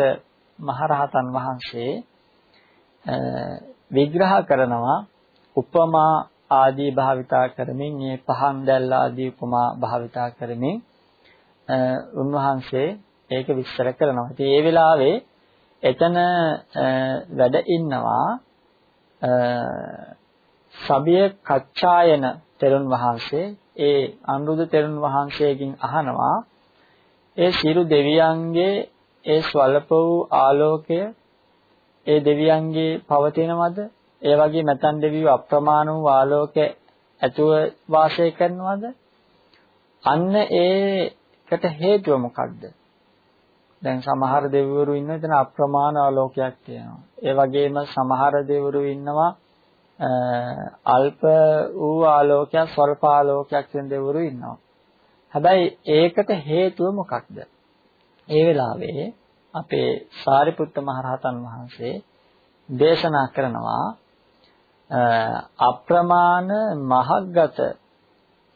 මහරහතන් වහන්සේ විග්‍රහ කරනවා උපමා ආදී භාවිතා කරමින් මේ පහන් දැල් ආදී උපමා භාවිතා කරමින් උන්වහන්සේ ඒක විස්තර කරනවා. ඉතින් ඒ වෙලාවේ එතන වැඩ ඉන්නවා සබිය කච්චායන තෙරුන් වහන්සේ ඒ අනුරුද්ධ තෙරුන් වහන්සේගෙන් අහනවා ඒ සියලු දෙවියන්ගේ ඒ ස්වල්ප වූ ආලෝකය ඒ දෙවියන්ගේ පවතිනවද ඒ වගේ මතන් දෙවියෝ අප්‍රමාණ වූ ආලෝක ඇතුව වාසය කරනවද? අන්න ඒකට හේතුව මොකක්ද? දැන් සමහර දෙවිවරු ඉන්න එතන අප්‍රමාණ ආලෝකයක් තියෙනවා. ඒ වගේම සමහර දෙවිවරු ඉන්නවා අල්ප වූ ආලෝකයක් ස්වල්ප ආලෝකයක් තියෙන දෙවිවරු ඉන්නවා. හැබැයි ඒකට හේතුව මොකක්ද? ඒ වෙලාවේ අපේ සාරිපුත්ත මහරහතන් වහන්සේ දේශනා කරනවා අප්‍රමාණ මහග්ගත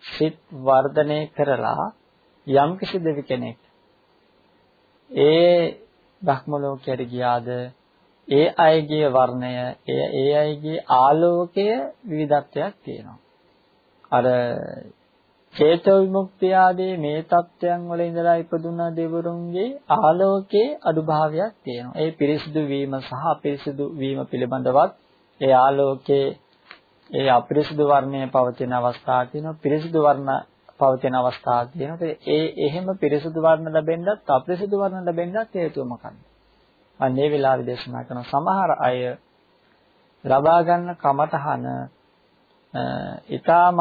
සිත් වර්ධනය කරලා යම්කිසි දෙවි කෙනෙක් ඒ බ්‍රහ්ම ලෝකයට ගියාද? ඒ අයගේ වර්ණය ඒ ඒ අයගේ ආලෝකය විවිධත්වයක් තියෙනවා. අර චේතෝ විමුක්තිය ආදී මේ தත්වයන් වල ඉඳලා ඉපදුන දෙවරුන්ගේ ආලෝකයේ අඩුභාවයක් තියෙනවා. ඒ පිරිසිදු වීම සහ අපිරිසිදු වීම පිළිබඳවත් ඒ ආලෝකයේ ඒ අපිරිසිදු වර්ණයේ පවතින අවස්ථා තියෙනවා. පිරිසිදු වර්ණ පවතින අවස්ථා තියෙනවා. ඒ එහෙම පිරිසුදු වර්ණ ලැබෙන්නත් අපිරිසුදු වර්ණ ලැබෙන්නත් හේතුව මොකක්ද? අන්න ඒ වෙලාවේ දේශනා කරන සමහර අය ලබා ගන්න කමතහන ඊ타ත්ම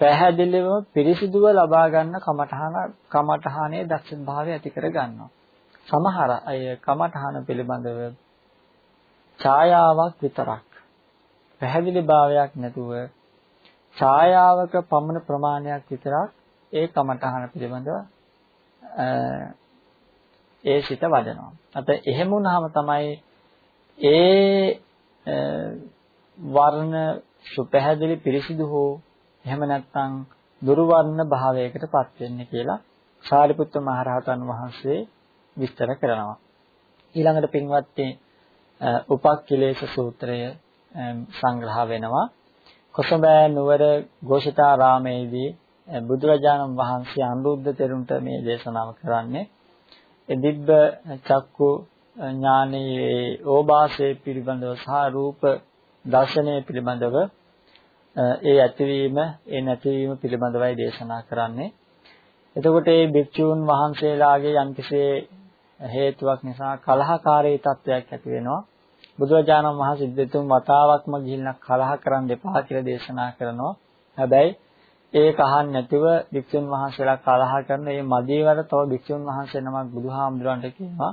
පැහැදිලිව පිරිසිදුව ලබා ගන්න කමඨහන කමඨහනේ දක්ෂ භාවය ඇති කර ගන්නවා. සමහර අය කමඨහන පිළිබඳව ඡායාවක් විතරක් පැහැදිලි භාවයක් නැතුව ඡායාවක පමණ ප්‍රමාණයක් විතරක් ඒ කමඨහන පිළිබඳව ඒ සිත වඩනවා. අත එහෙම වුණාම තමයි ඒ වර්ණ සුපැහැදිලි පිරිසිදු හෝ එහෙම නැත්නම් දුර්වර්ණ භාවයකටපත් වෙන්නේ කියලා සාරිපුත්ත මහරහතන් වහන්සේ විස්තර කරනවා. ඊළඟට පින්වත්නි උපක්ඛිලේශ සූත්‍රය සංග්‍රහ වෙනවා. කොසඹෑ නුවර ഘോഷිතාරාමේදී බුදුරජාණන් වහන්සේ අනුරුද්ධ තෙරුන්ට මේ දේශනාව කරන්නේ. එදිබ්බ චක්කු ඥානයේ ඕභාසයේ පිළිබඳව සහ රූප දර්ශනය පිළිබඳව ඒ ඇතිවීම ඒ නැතිවීම පිළිබඳවයි දේශනා කරන්නේ. එතකොට මේ භික්ෂූන් වහන්සේලාගේ යම්කිසි හේතුවක් නිසා කලහකාරී තත්වයක් ඇති වෙනවා. බුදුරජාණන් වහන්සේ දෙතුන් වතාවක්ම ගිහිල්ලා කලහ කරන්න එපා කියලා දේශනා කරනවා. හැබැයි ඒක අහන්න නැතිව භික්ෂුන් වහන්සේලා කලහ කරන මේ මදීවර තව භික්ෂුන් වහන්සේ නමක් බුදුහාමුදුරන්ට කියනවා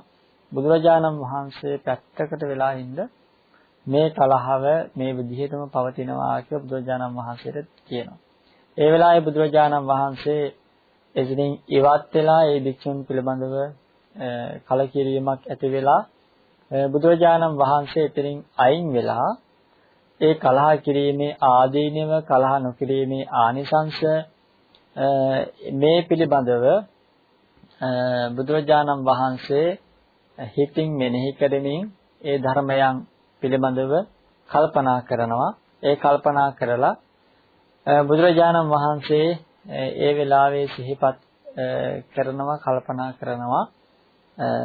බුදුරජාණන් වහන්සේ පැත්තකට වෙලා ඉන්න මේ කලහව මේ විදිහටම පවතිනවා කියලා බුදුරජාණන් වහන්සේට කියනවා. ඒ වෙලාවේ බුදුරජාණන් වහන්සේ එදිනින් ඉවත් වෙලා ඒ භික්ෂුන් පිළිබඳව කලකිරීමක් ඇති වෙලා බුදුරජාණන් වහන්සේ එතනින් අයින් වෙලා ඒ කලහ කිරීමේ ආදීනව කලහ නොකිරීමේ ආනිසංශ මේ පිළිබඳව බුදුරජාණන් වහන්සේ හිතින් මෙනෙහි කරමින් ඒ ධර්මයන් පිළිබඳව කල්පනා කරනවා. ඒ කල්පනා කරලා බුදුරජාණන් වහන්සේ ඒ වෙලාවේ සිහිපත් කරනවා කල්පනා කරනවා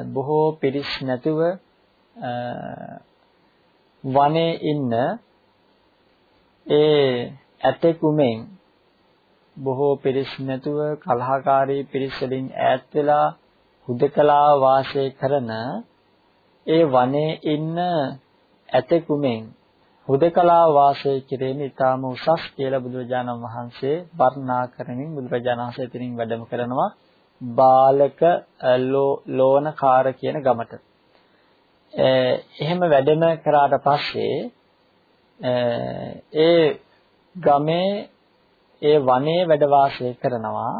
බොහෝ පිරිස් නැතුව වනේ ඉන්න ඒ ඇතෙකුමෙන් බොහෝ පිරිස් නැතුව කලහකාරී පිරිස් වලින් ඈත් වෙලා හුදකලා වාසය කරන ඒ වනේ ඉන්න ඇතෙකුමෙන් හුදකලා වාසය කිරීම ඊටාම උසස් කියලා බුදුරජාණන් වහන්සේ වර්ණනා කරමින් බුදුරජාණන් වහන්සේ එතනින් වැඩම කරනවා බාලක ලෝණකාර කියන ගමට. එහෙම වැඩම කරාට පස්සේ ඒ ගමේ ඒ වනයේ වැඩ වාසය කරනවා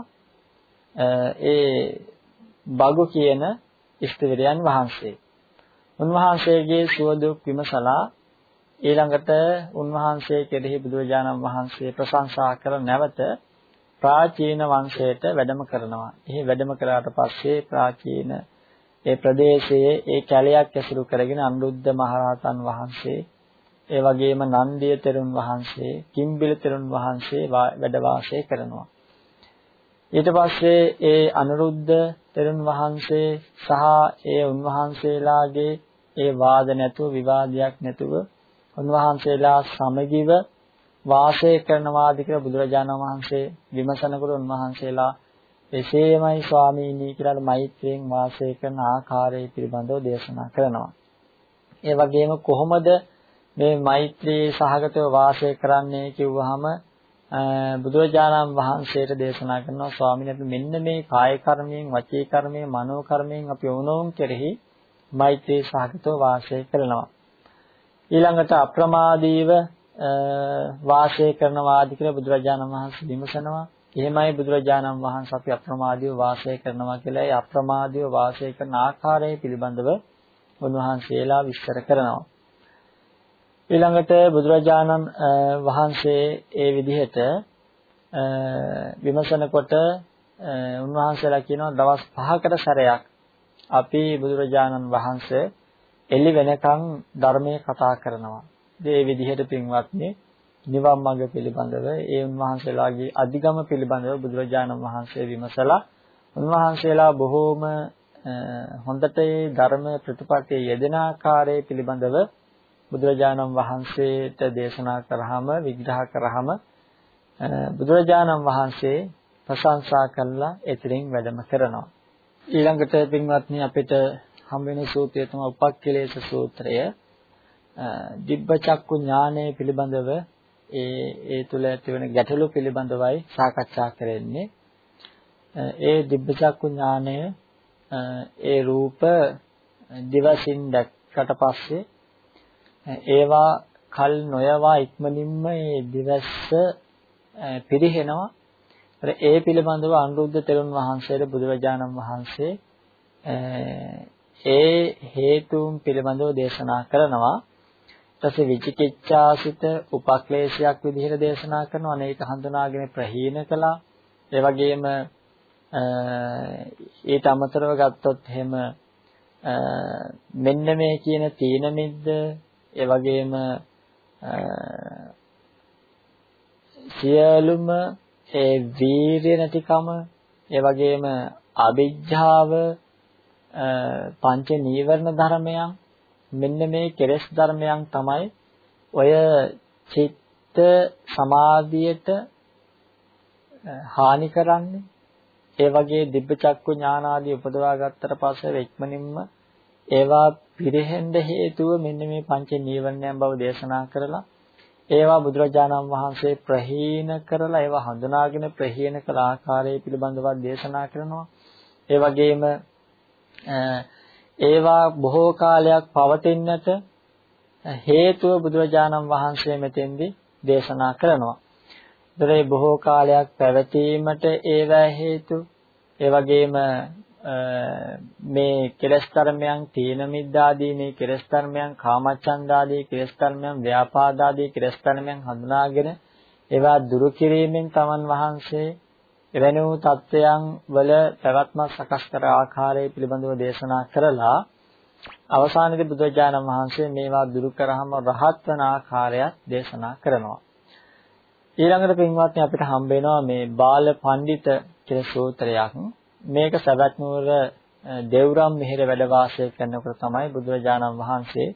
ඒ බගු කියන ස්ත්‍රීයන් වහන්සේ. උන්වහන්සේගේ සුවදුක් විමසලා ඊළඟට උන්වහන්සේ කෙරෙහි බුදුරජාණන් වහන්සේ ප්‍රශංසා කර නැවත ප්‍රාචීන වංශයට වැඩම කරනවා. එහි වැඩම කරාට පස්සේ ප්‍රාචීන ඒ ප්‍රදේශයේ ඒ කැලයක් ඇසුරු කරගෙන අනුරුද්ධ මහරහතන් වහන්සේ ඒ වගේම නන්දිය තෙරුන් වහන්සේ, කිම්බිල තෙරුන් වහන්සේ වැඩ වාසය කරනවා. ඊට පස්සේ ඒ අනුරුද්ධ තෙරුන් වහන්සේ සහ ඒ උන්වහන්සේලාගේ ඒ වාද නැතුව විවාදයක් නැතුව උන්වහන්සේලා සමගිව වාසය කරනවාද කියලා බුදුරජාණන් වහන්සේ විමසනකොට උන්වහන්සේලා එසේමයි ස්වාමීනි කියලා මෛත්‍රියෙන් වාසය කරන ආකාරය පිළිබඳව දේශනා කරනවා. ඒ වගේම කොහොමද මේ මෛත්‍රී සහගතව වාසය කරන්නේ කිව්වහම බුදුරජාණන් වහන්සේට දේශනා කරනවා ස්වාමීන් වහන්සේ මෙන්න මේ කාය කර්මයෙන් වචී කර්මයෙන් මනෝ කර්මයෙන් අපි වුණෝන් කෙරෙහි මෛත්‍රී සහගතව වාසය කරනවා ඊළඟට අප්‍රමාදීව වාසය කරනවාදී කියලා බුදුරජාණන් වහන්සේ විමසනවා එහෙමයි බුදුරජාණන් වහන්සේ අපි අප්‍රමාදීව වාසය කරනවා කියලා ඒ අප්‍රමාදීව වාසය කරන ආකාරය පිළිබඳව උන්වහන්සේලා විස්තර කරනවා ඊළඟට බුදුරජාණන් වහන්සේ ඒ විදිහට විමසනකොට උන්වහන්සේලා කියනවා දවස් 5කට සැරයක් අපි බුදුරජාණන් වහන්සේ එළි වෙනකන් ධර්මයේ කතා කරනවා. ඒ විදිහට පින්වත්නි නිවන් මඟ පිළිබඳව ඒ උන්වහන්සේලාගේ අධිගම පිළිබඳව බුදුරජාණන් වහන්සේ විමසලා උන්වහන්සේලා බොහෝම හොඳට ඒ ධර්ම ප්‍රතිපත්තියේ යෙදෙන ආකාරය පිළිබඳව බුදුරජාණන් වහන්සේට දේශනා කරාම විග්‍රහ කරාම බුදුරජාණන් වහන්සේ ප්‍රශංසා කළා එතරින් වැඩම කරනවා. ඊළඟට පින්වත්නි අපිට හම් වෙන සූත්‍රය තමයි උපක්ඛලේශ සූත්‍රය. දිබ්බ චක්කු ඥානය පිළිබඳව ඒ ඒ තුල ඇතිවන ගැටලු පිළිබඳවයි සාකච්ඡා කරන්නේ. ඒ දිබ්බ චක්කු ඥානය ඒ රූප දිවසින් දැක්කට පස්සේ ඒවා කල් නොයවා ඉක්මනින්ම මේ දිවස්ස පිරිහෙනවා. ඒ පිළිබඳව අනුරුද්ධ තෙරුන් වහන්සේට බුදුරජාණන් වහන්සේ ඒ හේතුන් පිළිබඳව දේශනා කරනවා. ඊටසේ විචිකිච්ඡාසිත උපක්ලේශයක් විදිහට දේශනා කරනවා. අනේක හඳුනාගෙන ප්‍රහීන කළා. ඒ වගේම ඊට අමතරව ගත්තොත් එහෙම මෙන්න මේ කියන තීන මිද්ද ඒ වගේම සියලුම ඒ වීරිය නැතිකම ඒ වගේම අවිජ්ජාව පංච නීවරණ ධර්මයන් මෙන්න මේ කෙලෙස් ධර්මයන් තමයි ඔය චිත්ත සමාධියට හානි කරන්නේ ඒ වගේ දිබ්බ චක්කු ඥාන ආදී උපදවා ගත්තට පස්සේ ඉක්මනින්ම ඒවා පිරෙහෙන්න හේතුව මෙන්න මේ පංච නීවරණයන් බව දේශනා කරලා ඒවා බුදුරජාණන් වහන්සේ ප්‍රහීන කරලා ඒවා හඳුනාගෙන ප්‍රහීන කළ ආකාරය පිළිබඳව දේශනා කරනවා. ඒ වගේම ඒවා බොහෝ කාලයක් පවතින්නට හේතුව බුදුරජාණන් වහන්සේ මෙතෙන්දී දේශනා කරනවා. ඒතරේ බොහෝ කාලයක් පැවතීමට ඒවා හේතු ඒ වගේම මේ කෙලස් ධර්මයන් තීන මිද්දාදී මේ කෙලස් ධර්මයන් කාමච්ඡන්දාදී කෙලස් ධර්මයන් ව්‍යාපාදාදී කෙලස් ධර්මයන් හඳුනාගෙන ඒවා දුරු කිරීමෙන් තමන් වහන්සේ එවැනි වූ தත්වයන් වල පැවැත්ම සකස් කර ආකාරය පිළිබඳව දේශනා කරලා අවසානයේදී බුදුරජාණන් වහන්සේ මේවා දුරු කරාම රහත් වන ආකාරයක් දේශනා කරනවා. ඊළඟට පින්වත්නි අපිට හම්බ වෙනවා මේ බාල පඬිත කියලා සූත්‍රයක්. මේක සවැත් නුවර දෙව්රම් මෙහෙර වැඩ වාසය කරනකොට තමයි බුදුරජාණන් වහන්සේ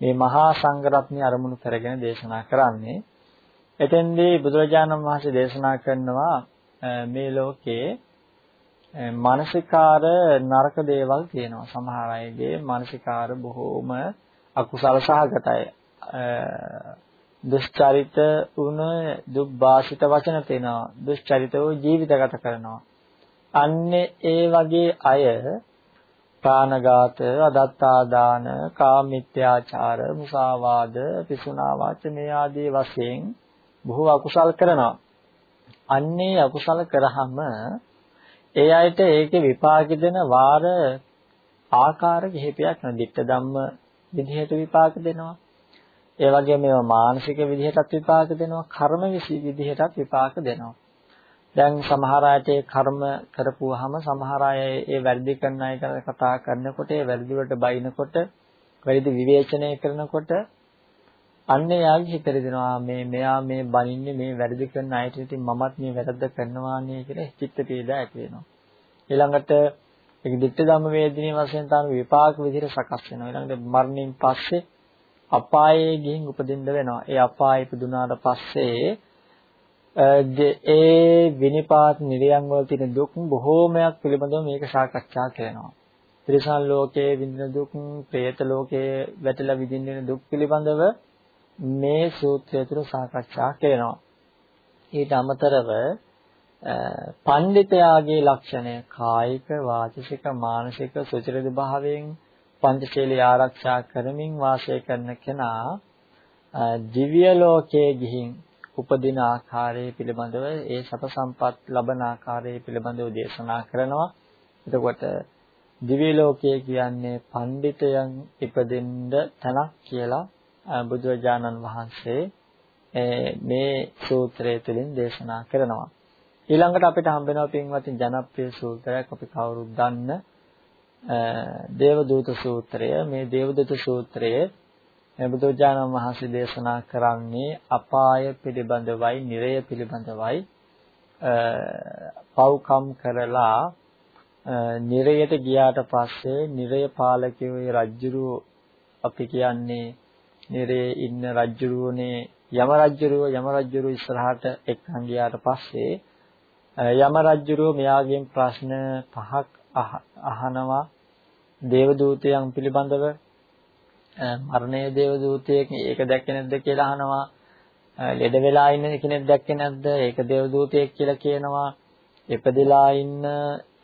මේ මහා සංඝරත්නය අරමුණු කරගෙන දේශනා කරන්නේ. එතෙන්දී බුදුරජාණන් වහන්සේ දේශනා කරනවා මේ ලෝකේ මානසිකාර නරක දේවල් තියෙනවා. සමහර අයගේ මානසිකාර බොහෝම අකුසල සහගතයි. දුෂ්චරිත වුණ දුබ්බාසිත වචන තියෙනවා. දුෂ්චරිතව ජීවිත ගත කරනවා. අන්නේ ඒ වගේ අය ප්‍රාණඝාත, අදත්තාදාන, කාමිත්‍යාචාර, මුසාවාද, පිසුනා වාචනේ ආදී වශයෙන් බොහෝ අකුසල් කරනවා. අන්නේ අකුසල කරාම ඒ අයට ඒකේ විපාක දෙන වාර ආකාර කිහිපයක් නේ. ditta ධම්ම විදිහට විපාක දෙනවා. ඒ වගේම මේවා මානසික විදිහටත් විපාක දෙනවා. කර්ම විදිහටත් විපාක දෙනවා. දැන් සමහර අයට ඒ කර්ම කරපුවාම සමහර අය ඒ වැරදි කරන අය ගැන කතා කරනකොට ඒ වැරදි වලට බයිනකොට වැරදි විවේචනය කරනකොට අන්න යාගේ හිතේ දෙනවා මේ මෙයා මේ බනින්නේ මේ වැරදි කරන අයට ඉතින් මමත් මේ වැරද්ද කරනවානේ කියලා චිත්ත පීඩා ඇති වෙනවා. ඊළඟට ඒක ditth ධම්ම වේදිනේ වශයෙන් තමයි විපාක විදිහට සකස් වෙනවා. ඊළඟට මරණයෙන් පස්සේ අපායේ ගිහින් උපදින්න වෙනවා. ඒ අපායේ ඉපදුනාට පස්සේ ඒ විනිපාත නිරයන් වල තියෙන දුක් බොහෝමයක් පිළිබඳව මේක සාකච්ඡා කරනවා. ත්‍රිසන් ලෝකයේ විඳින දුක්, പ്രേත ලෝකයේ වැටලා විඳින දුක් පිළිබඳව මේ සූත්‍රය තුළ සාකච්ඡා කරනවා. ඊට අමතරව පණ්ඩිතයාගේ ලක්ෂණය කායික වාචික මානසික සුචරිත භාවයෙන් පංචශීලී ආරක්ෂා කරමින් වාසය කරන කෙනා දිව්‍ය ලෝකයේ ගිහින් උපදින ආකාරය පිළිබඳව ඒ සප සම්පත් ලබන ආකාරය පිළිබඳව දේශනා කරනවා. එතකොට දිව්‍ය ලෝකයේ කියන්නේ පඬිතයන් ඉපදෙන්න තැනක් කියලා බුදුරජාණන් වහන්සේ මේ සූත්‍රය තුළින් දේශනා කරනවා. ඊළඟට අපිට හම්බෙනවා පින්වත්නි ජනප්‍රිය සූත්‍රයක් අපි කවුරුත් දන්න දේවදූත සූත්‍රය. මේ දේවදූත සූත්‍රයේ බුදුජානක මහසී දේශනා කරන්නේ අපාය පිළිබඳවයි, නිරය පිළිබඳවයි පව්කම් කරලා නිරයට ගියාට පස්සේ නිරය පාලකයෝ රජ්ජුරු අපි කියන්නේ නිරේ ඉන්න රජ්ජුරුවනේ යම රජුරුව යම රජුරුව ඉස්සරහට එක්කන් ගියාට පස්සේ යම රජුරුව මෙයාගෙන් ප්‍රශ්න පහක් අහනවා. දේවදූතයන් පිළිබඳව මරණය දේවදූතයෙක් ඒක දැක්කේ නැද්ද කියලා අහනවා. ලෙඩ වෙලා ඉන්න කෙනෙක් දැක්කේ නැද්ද? ඒක දේවදූතයෙක් කියලා කියනවා. ඉපදලා ඉන්න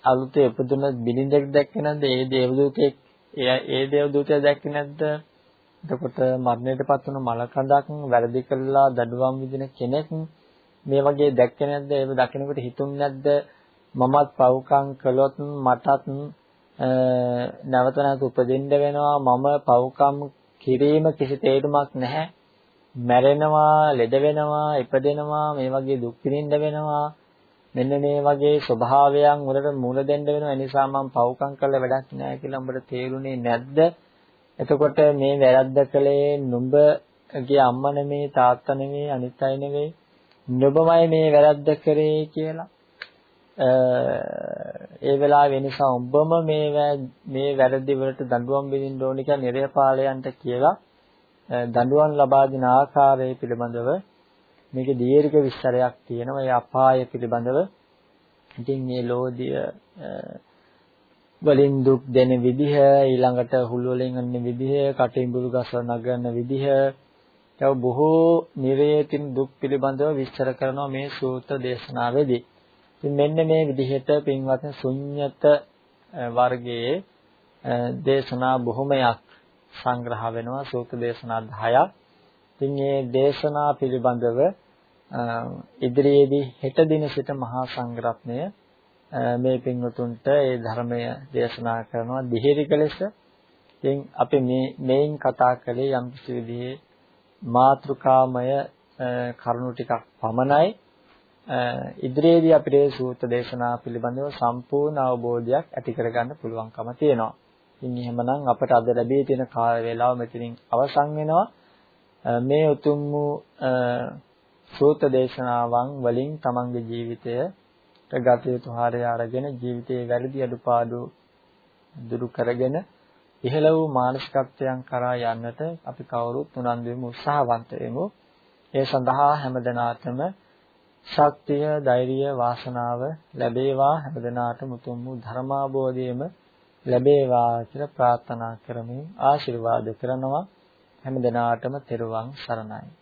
අලුත ඉපදුන බිලින්දෙක් දැක්කේ නැද්ද? ඒ දේවදූතයෙක් ඒ දේවදූතයා දැක්කේ නැද්ද? එතකොට මරණයටපත් වුණු මලකඳක් වැරදි කළා දඩුවම් විදින කෙනෙක් මේ වගේ දැක්කේ නැද්ද? ඒක දකිනකොට හිතුන්නේ නැද්ද? මමත් පව්කම් කළොත් මටත් නැවත නැවත උපදින්න වෙනවා. මම පව්කම් කිරීම කිසි තේරුමක් නැහැ. මැරෙනවා ලෙඩ වෙනවා ඉපදෙනවා මේ වගේ දුක් විඳින්න වෙනවා. මෙන්න මේ වගේ ස්වභාවයන් වලට මූල දෙන්න වෙනවා. ඒ නිසා මම පව්කම් කළා වැඩක් නැහැ කියලා උඹට තේරුනේ නැද්ද? එතකොට මේ වැරද්ද කළේ නුඹගේ අම්මා නෙමේ තාත්තා නෙමේ අනිත් අය නෙමේ නුඹමයි මේ වැරද්ද කරේ කියලා ඒ වෙලාවේ නිසා උඹම මේ මේ වැරදි වලට දඬුවම් බෙදින්න ඕනි කියලා නිරයපාලයන්ට කියලා දඬුවම් ලබා දෙන ආකාරය පිළිබඳව මේකේ දීර්ඝ විස්තරයක් තියෙනවා. ඒ අපාය පිළිබඳව. ඉතින් මේ ලෝධිය වලින් දුක් දෙන විදිහ ඊළඟට හුල් වලින් අන්න විදිහ කටින්බුරු ගස නගන විදිහ තව බොහෝ නිරේතින් දුක් පිළිබඳව විස්තර කරනවා මේ සූත්‍ර දේශනාවේදී. ඉතින් මෙන්න මේ විදිහට පින්වත්නි ශුන්්‍යත වර්ගයේ දේශනා බොහොමයක් සංග්‍රහ වෙනවා සූත්‍ර දේශනා 10ක්. ඉතින් මේ දේශනා පිළිබඳව ඉදිරියේදී හෙට දින සිට මහා සංඝරත්නය මේ පින්වතුන්ට ඒ ධර්මය දේශනා කරනවා දිහෙරික ලෙස. ඉතින් අපි මේ මේන් කතා කළේ යම් කිසි විදිහේ මාත්‍රකාමය කරුණු ටිකක් පමණයි. ඉදිරියේදී අපිට සූත්‍ර දේශනා පිළිබඳව සම්පූර්ණ අවබෝධයක් ඇති කරගන්න පුළුවන්කම තියෙනවා. ඉතින් එහෙමනම් අපට අද ලැබී තියෙන කාල වේලාව මෙතනින් අවසන් වෙනවා. මේ උතුම් වූ සූත්‍ර දේශනාවන් වලින් තමන්ගේ ජීවිතය ගත යුතු හරය අරගෙන ජීවිතයේ වැරදි අඩුපාඩු දුරු කරගෙන ඉහළ වූ මානසිකත්වයන් කරා යන්නට අපි කවුරුත් උනන්දු වෙමු උත්සාහවන්ත වෙමු. ඒ සඳහා හැමදෙනාටම ශක්තිය, ධෛර්යය, වාසනාව ලැබේවා හැමදෙනාටම උතුම් වූ ධර්මාභෝධයම ලැබේවා කියලා ප්‍රාර්ථනා කරමින් ආශිර්වාද කරනවා හැමදෙනාටම තෙරුවන් සරණයි.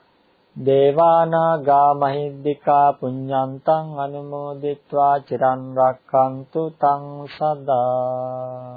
දේවානාගා මහිද්దికා පුඤ්ඤන්තං අනුමෝදිත්වා. චිරන් රක්ඛන්තු තං සදා